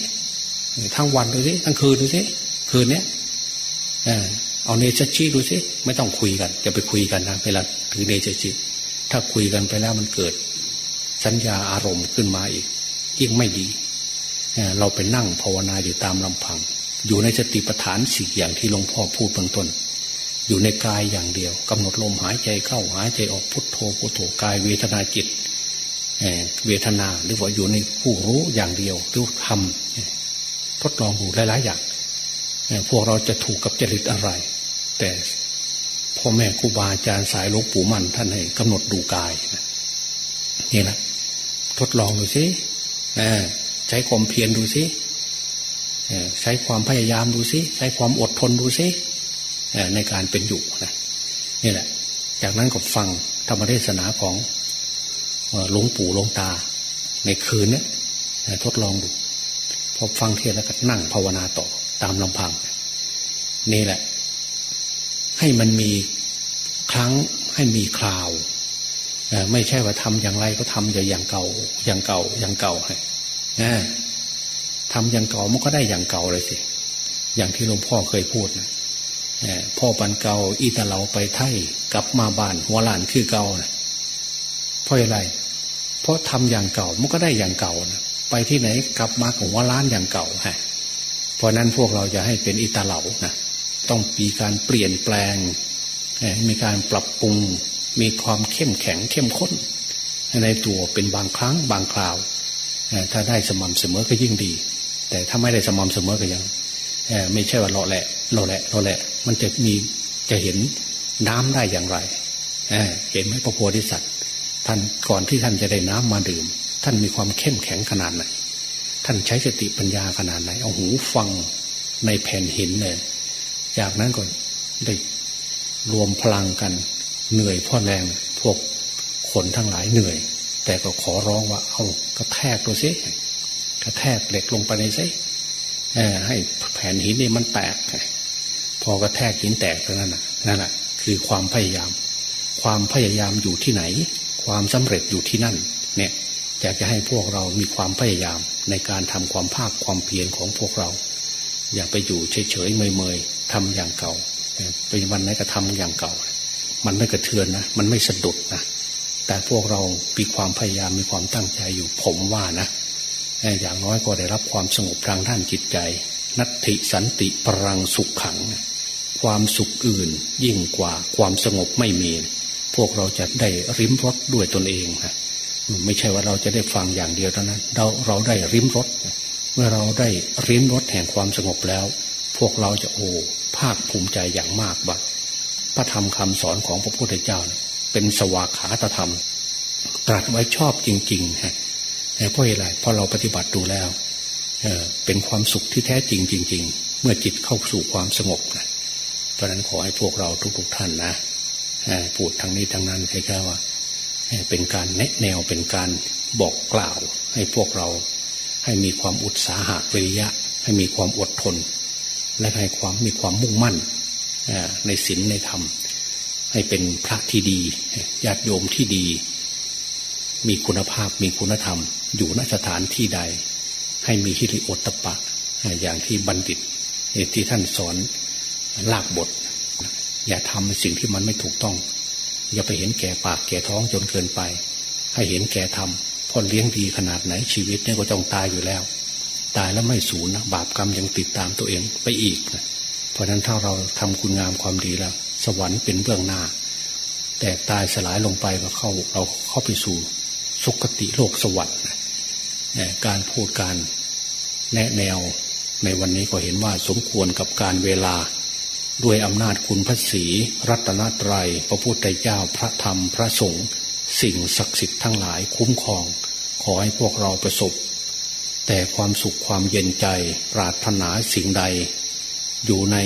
ทั้งวันดูสิทั้งคืนดูสิคืนเนี้ยเอาเนจชีดูสิไม่ต้องคุยกันจะไปคุยกันนะเวลาถือเนจชีถ้าคุยกันไปแล้วมันเกิดสัญญาอารมณ์ขึ้นมาอีก ยิ่งไม่ดี เราไปนั่งภาวนาอยู่ตามลำพัง อยู่ในสติปัฏฐานสี่อย่างที่หลวงพ่อพูดเบื้องต้น อยู่ในกายอย่างเดียวกำหนดลมหายใจเข้าหายใจออกพุทโธพุทโธกายเวทนาจิตเวทนาหรือว่าอยู่ในผู้รู้อย่างเดียวรู้ทำทดลองดูหลาย ๆ อย่างพวกเราจะถูกกับจริตอะไร แต่พ่อแม่ครูบาอาจารย์สายหลวงปู่มันท่านให้กำหนดดูกายนี่แหละทดลองดูสิ ใช้ความเพียรดูสิใช้ความพยายามดูสิใช้ความอดทนดูสิในการเป็นอยู่นะนี่แหละ จากนั้นก็ฟังธรรมเทศนาของหลวงปู่หลวงตา ในคืนนี้ทดลองดูพอฟังเทศแล้วก็นั่งภาวนาต่อตามลำพัง นี่แหละ ให้มันมีครั้งให้มีคราว ไม่ใช่ว่าทำอย่างไรก็ทำอย่างเก่า อย่างเก่า อย่างเก่าให้ทำอย่างเก่ามันก็ได้อย่างเก่าเลยสิ อย่างที่หลวงพ่อเคยพูดนะพ่อปันเก่าอีตาเหลาไปไทยกลับมาบ้านหัวหลานคือเก่านะเพราะอะไร เพราะทำอย่างเก่ามันก็ได้อย่างเก่านะไปที่ไหนกลับมาของหัวล้านอย่างเก่าฮะเพราะนั้นพวกเราจะให้เป็นอิตาเหลานะต้องมีการเปลี่ยนแปลงมีการปรับปรุง มีความเข้มแข็งเข้มข้น ในตัวเป็นบางครั้งบางคราว ถ้าได้สม่ำเสมอก็ยิ่งดี แต่ถ้าไม่ได้สม่ำเสมอก็ยังไม่ใช่ว่าเลาแหละเลาแหละเลาแหละ มันจะมีจะเห็นน้ำได้อย่างไรเห็นไหมพระโพธิสัตว์ ท่านก่อนที่ท่านจะได้น้ำมาดื่ม ท่านมีความเข้มแข็งขนาดไหน ท่านใช้สติปัญญาขนาดไหน เอาหูฟังในแผ่นหินเลยจากนั้นก็ได้รวมพลังกัน เหนื่อยพ่อแรงพวกคนทั้งหลายเหนื่อย แต่ก็ขอร้องว่า เอากระแทกตัวซิกระแทกเหล็กลงไปในซิให้แผ่นหินนี่มันแตก พอกระแทกหินแตกเท่านั้นนั่นแหะคือความพยายาม ความพยายามอยู่ที่ไหน ความสำเร็จอยู่ที่นั่น เนี่ยอยากจะให้พวกเรามีความพยายามในการทำความภาคความเพียรของพวกเรา อย่าไปอยู่เฉยๆเมยๆทำอย่างเก่าเป็นวันไหนก็ทำอย่างเก่า มันไม่กระเทือนนะ มันไม่สะดุดนะ แต่พวกเรามีความพยายามมีความตั้งใจอยู่ผมว่านะ อย่างน้อยก็ได้รับความสงบทางด้านจิตใจ นัตติสันติปรังสุขขัง ความสุขอื่นยิ่งกว่าความสงบไม่มี พวกเราจะได้ริมรถด้วยตนเองนะไม่ใช่ว่าเราจะได้ฟังอย่างเดียวเท่านั้น เราเราได้ริมรถเมื่อเราได้ริมรถแห่งความสงบแล้ว พวกเราจะโอ้ภาคภูมิใจอย่างมากว่า พระธรรมคำสอนของพระพุทธเจ้า เป็นสวากขาตธรรม ตรัสไว้ชอบจริงๆฮะเพราะอะไรเพราะเราปฏิบัติดูแล้วเเป็นความสุขที่แท้จริงจริง ๆ เมื่อจิตเข้าสู่ความสงบนะเพราะนั้นขอให้พวกเราทุกๆท่านนะพูดทางนี้ทางนั้นใค่ว่าเป็นการแนะแนวเป็นการบอกกล่าว ให้พวกเราให้มีความอุตสาหะวิริยะ ให้มีความอดทน และให้ความมีความมุ่งมั่น ในศีลในธรรม ให้เป็นพระที่ดีญาติโยมที่ดี มีคุณภาพมีคุณธรรม อยู่ณสถานที่ใด ให้มีฮิริโอตปะ อย่างที่บัณฑิตที่ท่านสอนลากบท อย่าทำสิ่งที่มันไม่ถูกต้อง อย่าไปเห็นแก่ปากแก่ท้องจนเกินไป ให้เห็นแก่ทำพอเลี้ยงดีขนาดไหนชีวิตเนี่ยก็ต้องตายอยู่แล้ว ตายแล้วไม่สูญนะบาปกรรมยังติดตามตัวเองไปอีกนะ ราะฉะนั้นถ้าเราทำคุณงามความดีแล้ว สวรรค์เป็นเบื้องหน้า แต่ตายสลายลงไปก็เข้าเราเข้าไปสู่สุคติโลกสวรรค์การพูดการแนะแนวในวันนี้ก็เห็นว่าสมควรกับการเวลา ด้วยอำนาจคุณพระศีรัตนตรยัย พระพุทธเจ้าพระธรรมพระสงฆ์สิ่งศักดิ์สิทธิ์ทั้งหลายคุ้มครอง ขอให้พวกเราประสบ แต่ความสุขความเย็นใจปรารถนาสิ่งใด อยู่ใน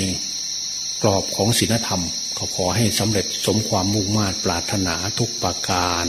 กรอบของศีลธรรม ก็ขอให้สำเร็จสมความมุ่งมา่ปรารถนาทุกประการ